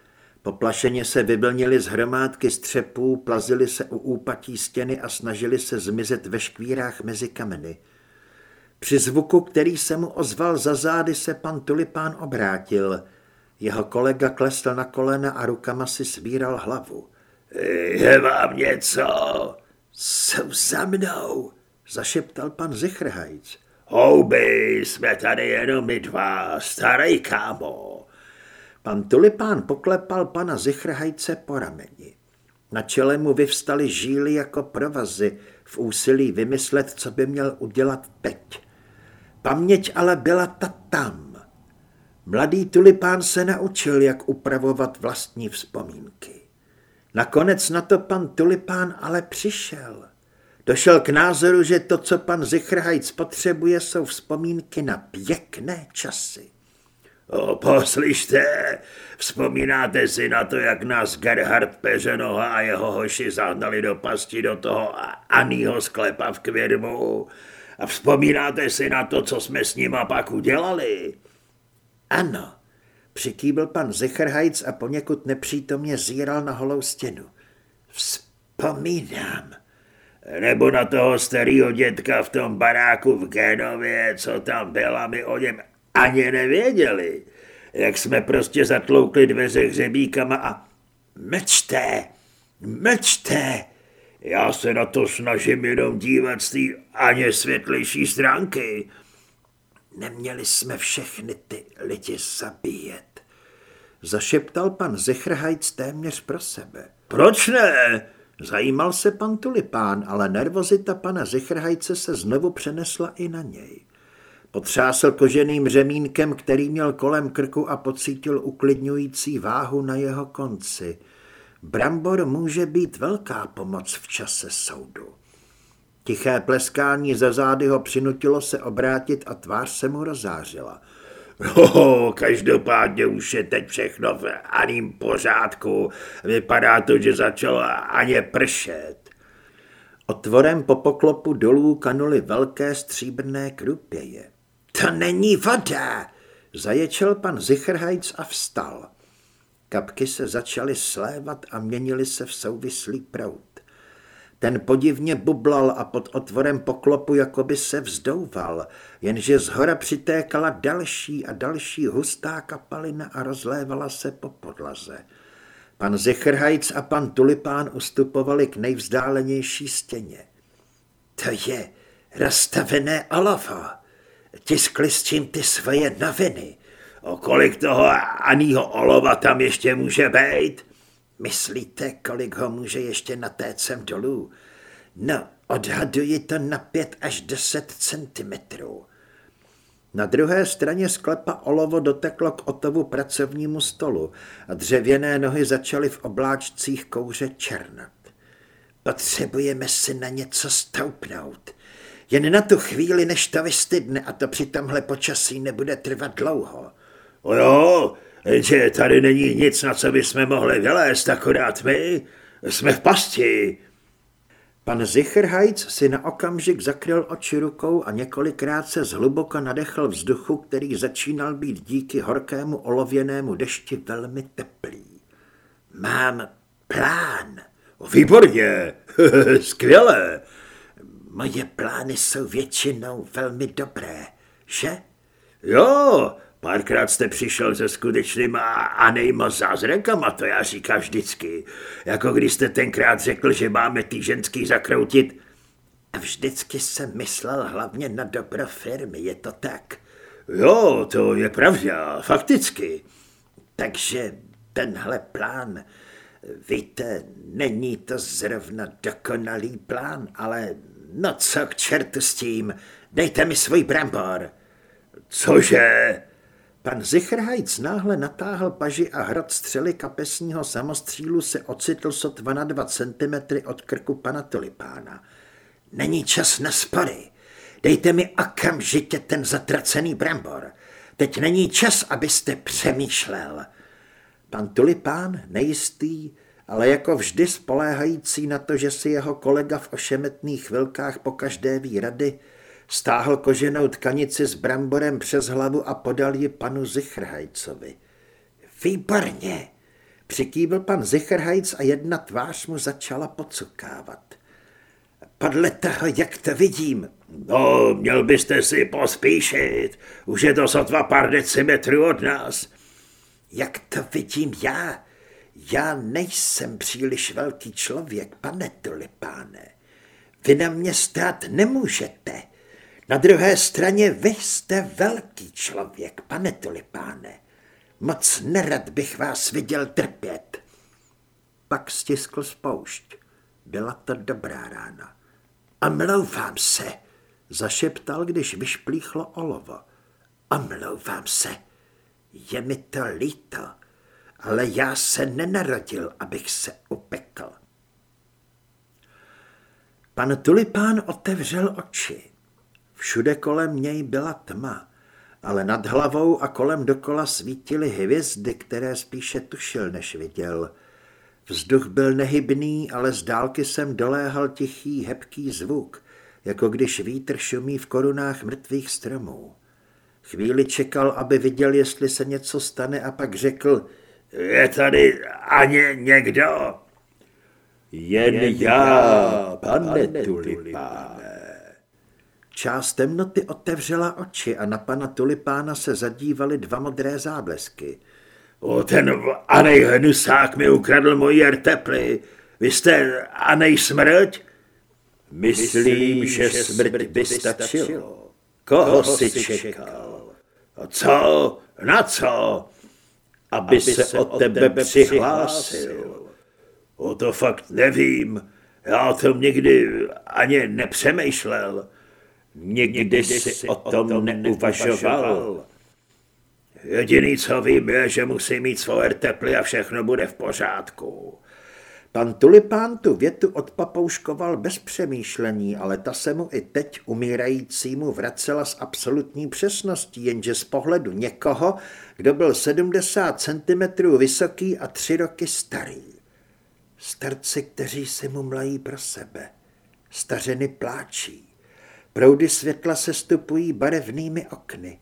Poplašeně se vyblnili z hromádky střepů, plazili se u úpatí stěny a snažili se zmizet ve škvírách mezi kameny. Při zvuku, který se mu ozval za zády, se pan Tulipán obrátil. Jeho kolega klesl na kolena a rukama si svíral hlavu. Je vám něco? Jsou za mnou, zašeptal pan Zichrhajc. Houby, jsme tady jenom my dva, starý kámo. Pan Tulipán poklepal pana Zichrhajce po rameni. Na čele mu vyvstaly žíly jako provazy v úsilí vymyslet, co by měl udělat teď. Paměť ale byla ta tam. Mladý tulipán se naučil, jak upravovat vlastní vzpomínky. Nakonec na to pan tulipán ale přišel. Došel k názoru, že to, co pan Zichrhajc potřebuje, jsou vzpomínky na pěkné časy. O, poslyšte, vzpomínáte si na to, jak nás Gerhard Peřenoha a jeho hoši zahnali do pasti do toho Anýho sklepa v Kvědmu? A vzpomínáte si na to, co jsme s nima pak udělali? Ano, přikýbil pan Zechrhajc a poněkud nepřítomně zíral na holou stěnu. Vzpomínám. Nebo na toho starého dětka v tom baráku v Genově, co tam byl a my o něm ani nevěděli. Jak jsme prostě zatloukli dveře hřebíkama a mečte, mečte, já se na to snažím jenom dívat z té aně světlejší stránky. Neměli jsme všechny ty lidi zabíjet. Zašeptal pan Zechrhajc téměř pro sebe. Proč ne? Zajímal se pan Tulipán, ale nervozita pana Zechrhajce se znovu přenesla i na něj. Potřásl koženým řemínkem, který měl kolem krku a pocítil uklidňující váhu na jeho konci – Brambor může být velká pomoc v čase soudu. Tiché pleskání za zády ho přinutilo se obrátit a tvář se mu rozářila. Oh, každopádně už je teď všechno v aným pořádku. Vypadá to, že začalo aně pršet. Otvorem po poklopu dolů kanuly velké stříbrné krupěje. To není voda, zaječel pan Zichrhajc a vstal. Kapky se začaly slévat a měnily se v souvislý prout. Ten podivně bublal a pod otvorem poklopu jakoby se vzdouval, jenže z hora přitékala další a další hustá kapalina a rozlévala se po podlaze. Pan Zichrhajc a pan Tulipán ustupovali k nejvzdálenější stěně. To je rozstavené olovo. Tiskli s čím ty svoje noviny. O kolik toho anýho olova tam ještě může být? Myslíte, kolik ho může ještě natécem dolů? No, odhaduji to na pět až deset centimetrů. Na druhé straně sklepa olovo doteklo k Otovu pracovnímu stolu a dřevěné nohy začaly v obláčcích kouře černat. Potřebujeme si na něco stoupnout. Jen na tu chvíli, než to vystydne a to při tomhle počasí nebude trvat dlouho. O jo, že tady není nic, na co bychom mohli vylézt, akorát my. Jsme v pasti. Pan Zicherhajc si na okamžik zakryl oči rukou a několikrát se zhluboka nadechl vzduchu, který začínal být díky horkému olověnému dešti velmi teplý. Mám plán. Výborně, skvěle. Moje plány jsou většinou velmi dobré, že? Jo, Párkrát jste přišel se skutečnýma a nejmo zázrakama, to já říkám vždycky. Jako když jste tenkrát řekl, že máme ty ženský zakroutit. A vždycky jsem myslel hlavně na dobro firmy, je to tak? Jo, to je pravda, fakticky. Takže tenhle plán, víte, není to zrovna dokonalý plán, ale no co k čertu s tím, dejte mi svůj brambor. Cože? Pan Zichrhajc náhle natáhl paži a hrad střely kapesního samostřílu se ocitl sotva na dva centimetry od krku pana Tulipána. Není čas na spory. Dejte mi okamžitě ten zatracený brambor. Teď není čas, abyste přemýšlel. Pan Tulipán, nejistý, ale jako vždy spoléhající na to, že si jeho kolega v ošemetných chvilkách po každé výrady Stáhl koženou tkanici s bramborem přes hlavu a podal ji panu Zichrhajcovi. Výborně, přikývil pan Zichrhajc a jedna tvář mu začala pocukávat. Podle toho, jak to vidím. No, měl byste si pospíšit. Už je to sotva pár decimetrů od nás. Jak to vidím já? Já nejsem příliš velký člověk, pane Tulipáne. Vy na mě stát nemůžete. Na druhé straně vy jste velký člověk, pane Tulipáne. Moc nerad bych vás viděl trpět. Pak stiskl spoušť. Byla to dobrá rána. A mlouvám se, zašeptal, když vyšplíchlo olovo. A mlouvám se, je mi to líto, ale já se nenarodil, abych se upekl. Pan Tulipán otevřel oči. Všude kolem něj byla tma, ale nad hlavou a kolem dokola svítily hvězdy, které spíše tušil, než viděl. Vzduch byl nehybný, ale z dálky jsem doléhal tichý, hebký zvuk, jako když vítr šumí v korunách mrtvých stromů. Chvíli čekal, aby viděl, jestli se něco stane a pak řekl, je tady ani někdo? Jen já, pane tulipáne. Část temnoty otevřela oči a na pana Tulipána se zadívaly dva modré záblesky. O, ten Anej hnusák mi ukradl moji erteply. Vy jste Anej smrť? Myslím, že smrť by stačilo. Koho si čekal? A co? Na co? Aby se od tebe přihlásil. O to fakt nevím. Já o tom nikdy ani nepřemýšlel. Nikdy jsi o tom neuvažoval. Jediný, co vím, je, že musí mít svoje teply a všechno bude v pořádku. Pan Tulipán tu větu odpapouškoval bez přemýšlení, ale ta se mu i teď umírajícímu vracela s absolutní přesností, jenže z pohledu někoho, kdo byl 70 cm vysoký a tři roky starý. Starci, kteří se mu mlají pro sebe. Stařeny pláčí. Proudy světla se stupují barevnými okny.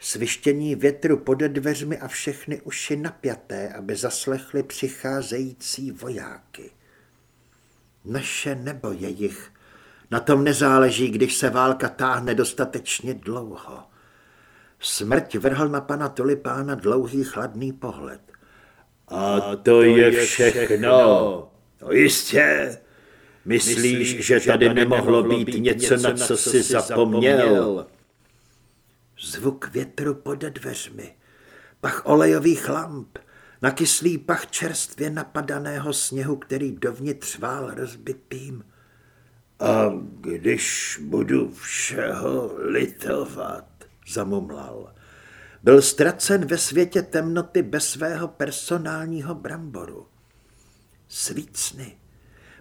Svištění větru pode dveřmi a všechny uši napjaté, aby zaslechli přicházející vojáky. Naše nebo jejich. Na tom nezáleží, když se válka táhne dostatečně dlouho. Smrť vrhl na pana Tulipána dlouhý chladný pohled. A to je všechno. No jistě. Myslíš, že tady nemohlo být něco, na co jsi zapomněl? Zvuk větru pode dveřmi, pach olejových lamp, nakyslý pach čerstvě napadaného sněhu, který dovnitř vál rozbitým. A když budu všeho litovat, zamumlal, byl ztracen ve světě temnoty bez svého personálního bramboru. Svícny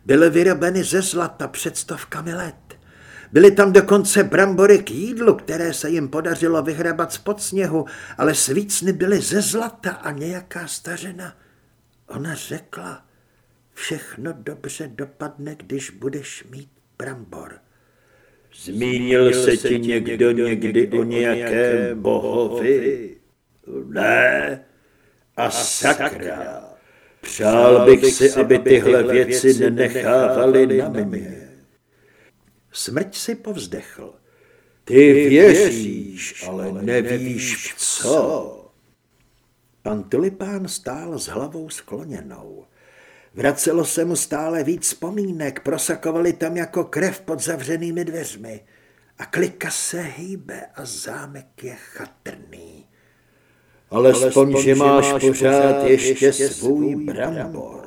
byly vyrobeny ze zlata před stovkami let. Byly tam dokonce brambory k jídlu, které se jim podařilo vyhrabat z pod sněhu, ale svícny byly ze zlata a nějaká stařena. Ona řekla, všechno dobře dopadne, když budeš mít brambor. Zmínil se ti někdo někdy o nějakém bohovi? Ne. A sakra. Přál bych si, aby tyhle věci nenechávaly na mě. Smrť si povzdechl. Ty věříš, ale nevíš co. Pan Tulipán stál s hlavou skloněnou. Vracelo se mu stále víc vzpomínek, prosakovaly tam jako krev pod zavřenými dveřmi. A klika se hýbe a zámek je chatrný. Ale spom, že máš pořád ještě svůj brambor.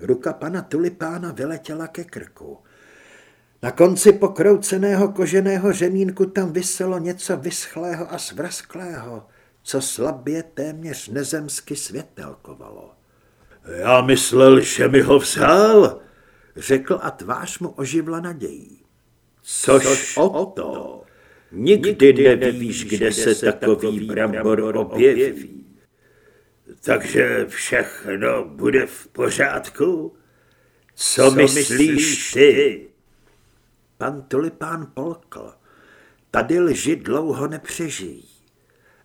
Ruka pana Tulipána vyletěla ke krku. Na konci pokrouceného koženého řemínku tam vyselo něco vyschlého a svrasklého, co slabě téměř nezemsky světelkovalo. Já myslel, že mi ho vzal, řekl a tvář mu oživla nadějí. Což, Což o to, nikdy nevíš, kde se takový brambor objeví. Takže všechno bude v pořádku? Co, Co myslíš ty? Pan Tulipán polkl. Tady lži dlouho nepřežijí.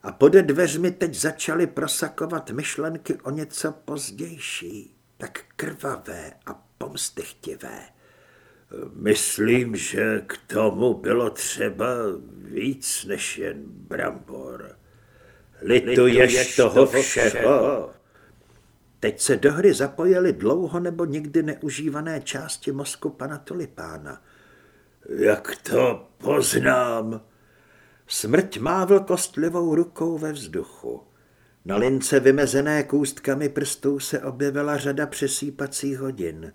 A pode dveřmi teď začaly prosakovat myšlenky o něco pozdější, tak krvavé a pomstychtivé. Myslím, že k tomu bylo třeba víc než jen brambor. Lituješ toho všeho? Teď se do hry zapojily dlouho nebo nikdy neužívané části mozku pana Tulipána. Jak to poznám? Smrť mávl kostlivou rukou ve vzduchu. Na lince vymezené kůstkami prstů se objevila řada přesýpacích hodin.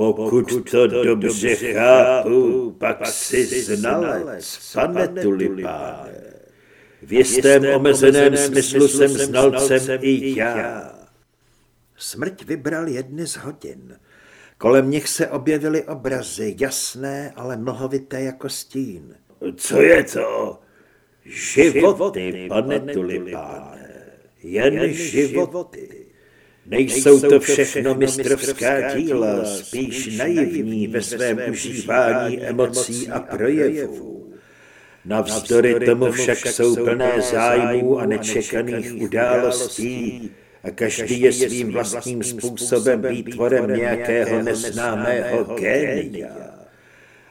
Pokud to dobře chápu, pak si znalec, pane tulipáne. V jistém omezeném smyslu jsem znalcem i já. Smrť vybral jedny z hodin. Kolem nich se objevily obrazy, jasné, ale mlhovité jako stín. Co je to? Životy, pane tulipáne, jen životy. Nejsou to všechno mistrovská díla, spíš naivní ve svém užívání emocí a projevů. Navzdory tomu však jsou plné zájmů a nečekaných událostí. a každý je svým vlastním způsobem výtvorem nějakého neznámého génia.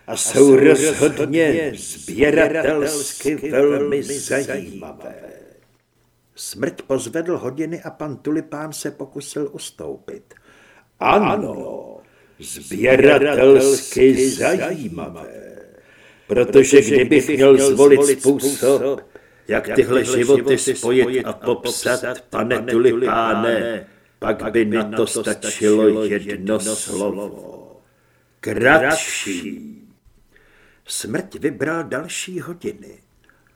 a jsou rozhodně sběratelsky velmi zajímavé. Smrť pozvedl hodiny a pan Tulipán se pokusil ustoupit. Ano, sběratelsky zajímavé. Protože kdybych měl zvolit způsob, jak tyhle životy spojit a popsat, pane Tulipáne, pak by na to stačilo jedno slovo. Kratší. Smrť vybral další hodiny.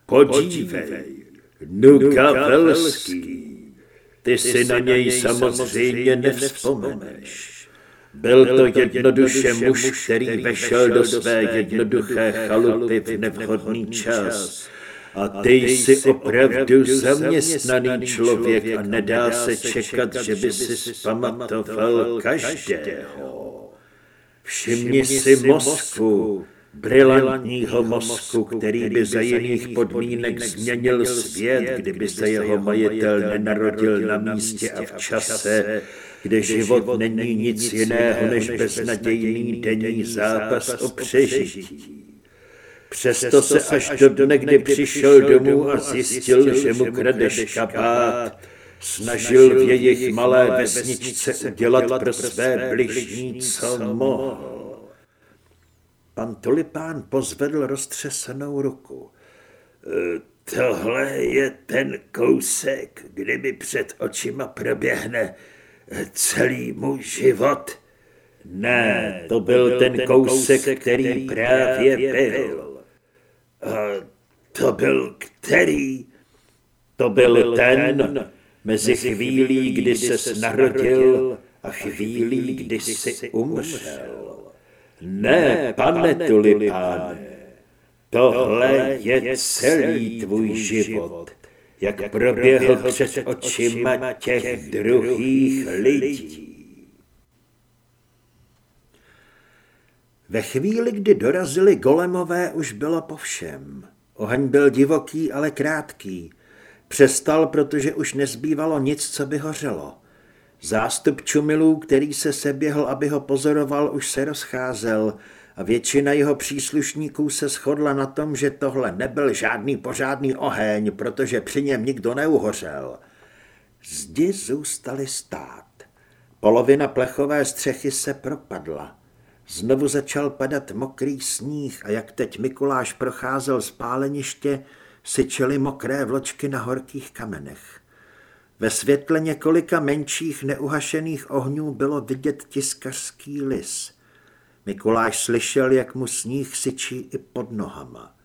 Podívej, Nuka Velský, ty si na něj samozřejmě nevzpomeneš. Byl to jednoduše muž, který vešel do své jednoduché chalupy v nevhodný čas. A ty jsi opravdu zaměstnaný člověk a nedá se čekat, že by si zpamatoval každého. Všimni si mozku, brilantního mozku, který by za jiných podmínek změnil svět, kdyby se jeho majitel nenarodil na místě a v čase, kde život není nic jiného než beznadějný denní zápas o přežití. Přesto se až do dne, kdy přišel domů a zjistil, že mu kradeš kabát, Snažil v jejich malé vesničce udělat pro své bližní, co mohl. Pan Tulipán pozvedl roztřesenou ruku. E, tohle je ten kousek, kdyby před očima proběhne celý můj život. Ne, to byl ten kousek, který právě byl. A to byl který? To byl ten, mezi chvílí, kdy se narodil a chvílí, kdy jsi umřel. Ne, pane tulipáne, tohle je celý tvůj život, jak proběhl před očima těch druhých lidí. Ve chvíli, kdy dorazili golemové, už bylo po všem. Oheň byl divoký, ale krátký. Přestal, protože už nezbývalo nic, co by hořelo. Zástup čumilů, který se seběhl, aby ho pozoroval, už se rozcházel a většina jeho příslušníků se shodla na tom, že tohle nebyl žádný pořádný oheň, protože při něm nikdo neuhořel. Zdi zůstaly stát. Polovina plechové střechy se propadla. Znovu začal padat mokrý sníh a jak teď Mikuláš procházel spáleniště, syčely mokré vločky na horkých kamenech. Ve světle několika menších neuhašených ohňů bylo vidět tiskařský lis. Mikuláš slyšel, jak mu sníh syčí i pod nohama.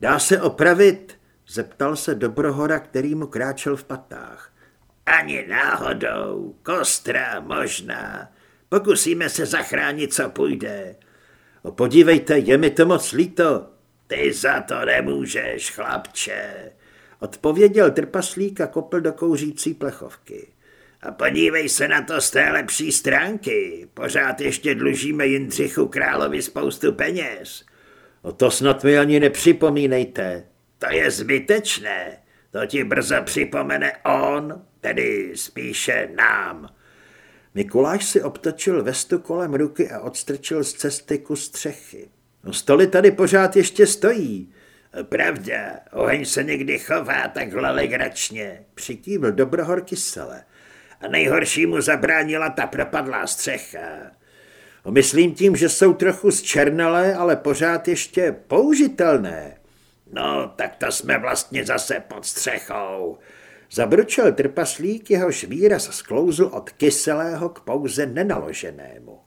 Dá se opravit? Zeptal se Dobrohora, který mu kráčel v patách. Ani náhodou, kostra možná. Pokusíme se zachránit, co půjde. O, podívejte, je mi to moc líto. Ty za to nemůžeš, chlapče, odpověděl trpaslík a kopl do kouřící plechovky. A podívej se na to z té lepší stránky. Pořád ještě dlužíme Jindřichu královi spoustu peněz. O to snad mi ani nepřipomínejte. To je zbytečné. To ti brzo připomene on, tedy spíše nám. Mikuláš si obtočil vestu kolem ruky a odstrčil z cesty kus střechy. No stoly tady pořád ještě stojí. Pravda, oheň se někdy chová takhle legračně, přikývl Dobrohor kysele. A nejhorší mu zabránila ta propadlá střecha. Myslím tím, že jsou trochu zčernalé, ale pořád ještě použitelné. No, tak to jsme vlastně zase pod střechou. Zabručel trpaslík, jehož výraz sklouzl od kyselého k pouze nenaloženému.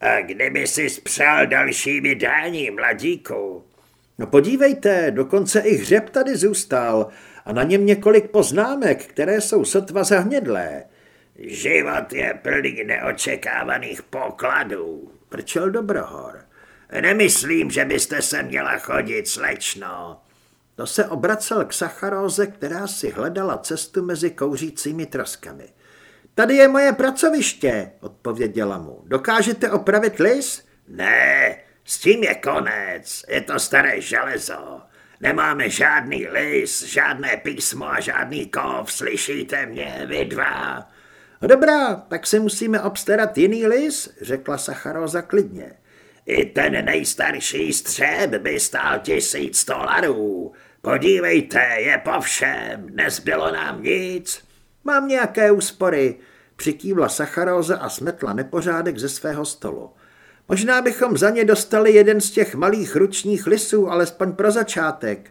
A kdyby si spřál další vydání, mladíku? No podívejte, dokonce i hřeb tady zůstal a na něm několik poznámek, které jsou sotva zahnědlé. Život je plný neočekávaných pokladů, prčel Dobrohor. Nemyslím, že byste se měla chodit, slečno. To se obracel k Sacharóze, která si hledala cestu mezi kouřícími troskami. Tady je moje pracoviště, odpověděla mu. Dokážete opravit lis? Ne, s tím je konec. Je to staré železo. Nemáme žádný lis, žádné písmo a žádný kov, slyšíte mě, vy dva? Dobrá, tak si musíme obstarat jiný lis, řekla Sacharóza klidně. I ten nejstarší střeb by stál tisíc dolarů. Podívejte, je po všem, nezbylo nám nic. Mám nějaké úspory, přikývla Sacharóza a smetla nepořádek ze svého stolu. Možná bychom za ně dostali jeden z těch malých ručních lisů, alespoň pro začátek.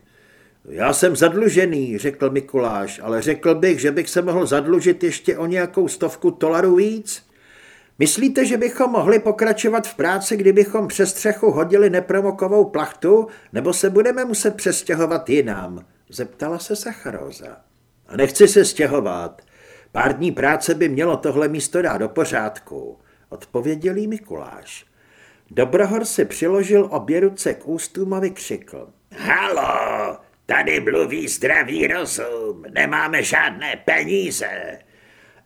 Já jsem zadlužený, řekl Mikuláš, ale řekl bych, že bych se mohl zadlužit ještě o nějakou stovku dolarů víc. Myslíte, že bychom mohli pokračovat v práci, kdybychom přes střechu hodili nepromokovou plachtu, nebo se budeme muset přestěhovat jinam? Zeptala se Sacharóza. A nechci se stěhovat. Pár dní práce by mělo tohle místo dát do pořádku, odpověděl jí Mikuláš. Dobrohor si přiložil obě ruce k ústům a vykřikl. Halo, tady mluví zdravý rozum, nemáme žádné peníze.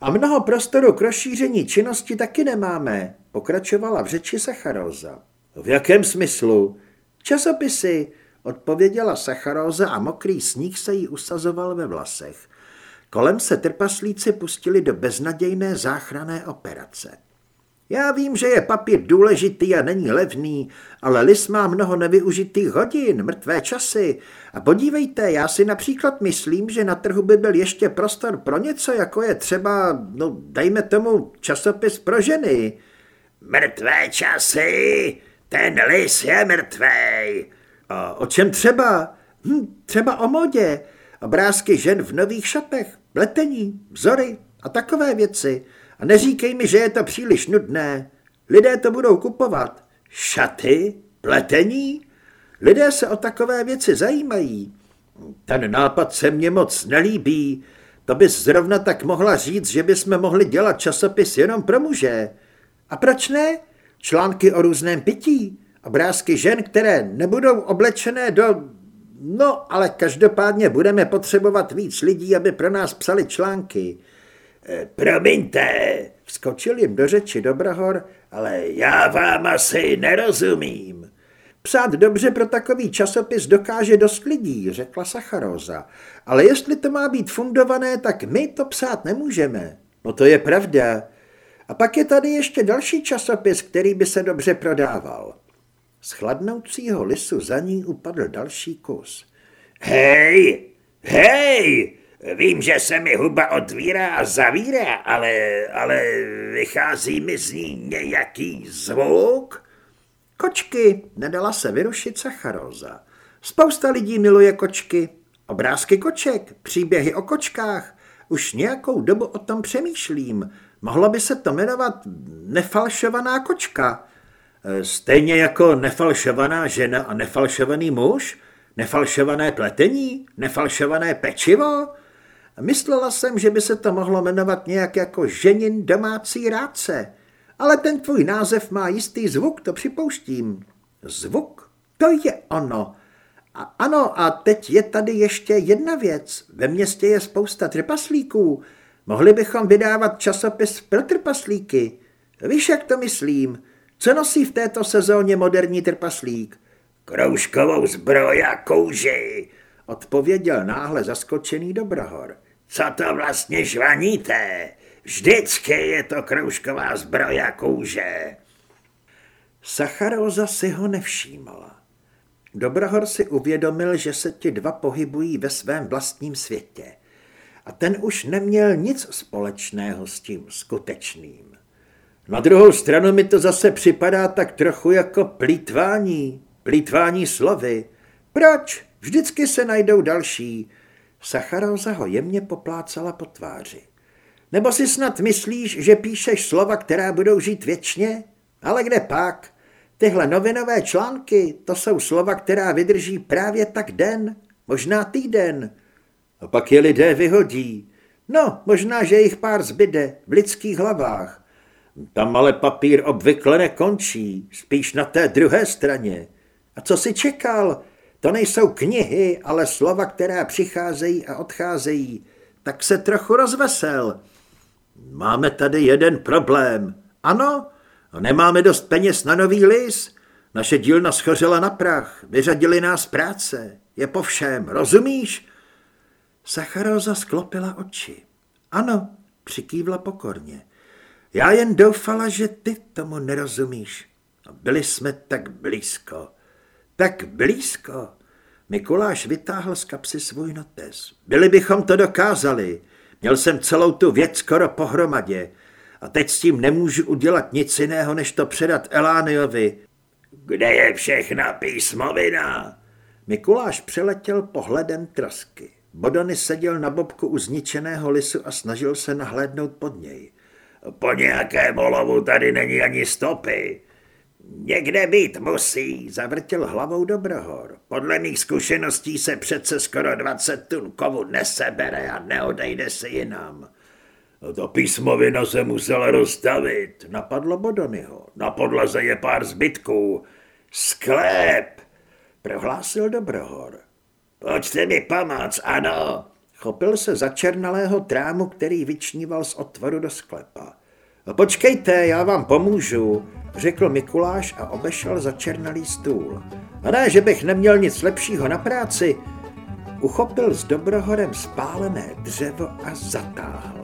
A mnoho prostoru k rozšíření činnosti taky nemáme, pokračovala v řeči Sacharóza. V jakém smyslu? Časopisy, odpověděla Sacharóza a mokrý sníh se jí usazoval ve vlasech. Kolem se trpaslíci pustili do beznadějné záchrané operace. Já vím, že je papír důležitý a není levný, ale lis má mnoho nevyužitých hodin, mrtvé časy. A podívejte, já si například myslím, že na trhu by byl ještě prostor pro něco, jako je třeba, no dejme tomu, časopis pro ženy. Mrtvé časy, ten lis je mrtvej. A o čem třeba? Hm, třeba o modě. Obrázky žen v nových šatech, pletení, vzory a takové věci. A neříkej mi, že je to příliš nudné. Lidé to budou kupovat. Šaty? Pletení? Lidé se o takové věci zajímají. Ten nápad se mně moc nelíbí. To bys zrovna tak mohla říct, že bychom mohli dělat časopis jenom pro muže. A proč ne? Články o různém pití, obrázky žen, které nebudou oblečené do... No, ale každopádně budeme potřebovat víc lidí, aby pro nás psali články. E, promiňte, vskočil jim do řeči Dobrahor, ale já vám asi nerozumím. Psát dobře pro takový časopis dokáže dost lidí, řekla Sacharóza. Ale jestli to má být fundované, tak my to psát nemůžeme. No to je pravda. A pak je tady ještě další časopis, který by se dobře prodával. Z chladnoucího lisu za ní upadl další kus. Hej, hej, vím, že se mi huba otvírá a zavírá, ale, ale vychází mi z ní nějaký zvuk? Kočky, nedala se vyrušit Sacharóza. Spousta lidí miluje kočky. Obrázky koček, příběhy o kočkách. Už nějakou dobu o tom přemýšlím. Mohlo by se to jmenovat nefalšovaná kočka. E, stejně jako nefalšovaná žena a nefalšovaný muž, nefalšované pletení, nefalšované pečivo. Myslela jsem, že by se to mohlo jmenovat nějak jako ženin domácí rádce. Ale ten tvůj název má jistý zvuk, to připouštím. Zvuk? To je ono. A ano, a teď je tady ještě jedna věc. Ve městě je spousta trpaslíků. Mohli bychom vydávat časopis pro trpaslíky. Víš, jak to myslím? Co nosí v této sezóně moderní trpaslík? Kroužkovou zbroj a kouži, odpověděl náhle zaskočený Dobrohor. Co to vlastně žvaníte? Vždycky je to kroužková zbroj a kouže. Sacharóza si ho nevšímala. Dobrohor si uvědomil, že se ti dva pohybují ve svém vlastním světě a ten už neměl nic společného s tím skutečným. Na druhou stranu mi to zase připadá tak trochu jako plítvání, plítvání slovy. Proč? Vždycky se najdou další. Sacharóza ho jemně poplácala po tváři. Nebo si snad myslíš, že píšeš slova, která budou žít věčně? Ale kde pak? Tyhle novinové články, to jsou slova, která vydrží právě tak den, možná týden. A pak je lidé vyhodí. No, možná, že jich pár zbyde v lidských hlavách. Tam ale papír obvykle nekončí, spíš na té druhé straně. A co si čekal? To nejsou knihy, ale slova, která přicházejí a odcházejí. Tak se trochu rozvesel. Máme tady jeden problém. Ano, nemáme dost peněz na nový lis. Naše dílna schořela na prach, vyřadili nás práce. Je po všem, rozumíš? Sacharóza sklopila oči. Ano, přikývla pokorně. Já jen doufala, že ty tomu nerozumíš. Byli jsme tak blízko. Tak blízko. Mikuláš vytáhl z kapsy svůj notes. Byli bychom to dokázali. Měl jsem celou tu věc skoro pohromadě. A teď s tím nemůžu udělat nic jiného, než to předat Elániovi. Kde je všechna písmovina? Mikuláš přeletěl pohledem trosky. Bodony seděl na bobku u zničeného lisu a snažil se nahlédnout pod něj. Po nějakém olovu tady není ani stopy. Někde být musí, zavrtěl hlavou Dobrohor. Podle mých zkušeností se přece skoro 20 tun kovu nesebere a neodejde se jinam. To písmovina se musela rozstavit, napadlo Bodonyho. Na podlaze je pár zbytků. Sklep, prohlásil Dobrohor. Pojďte mi pomoct, ano. Chopil se za černalého trámu, který vyčníval z otvoru do sklepa. Počkejte, já vám pomůžu, řekl Mikuláš a obešel začernalý stůl. A ne, že bych neměl nic lepšího na práci. Uchopil s dobrohorem spálené dřevo a zatáhl.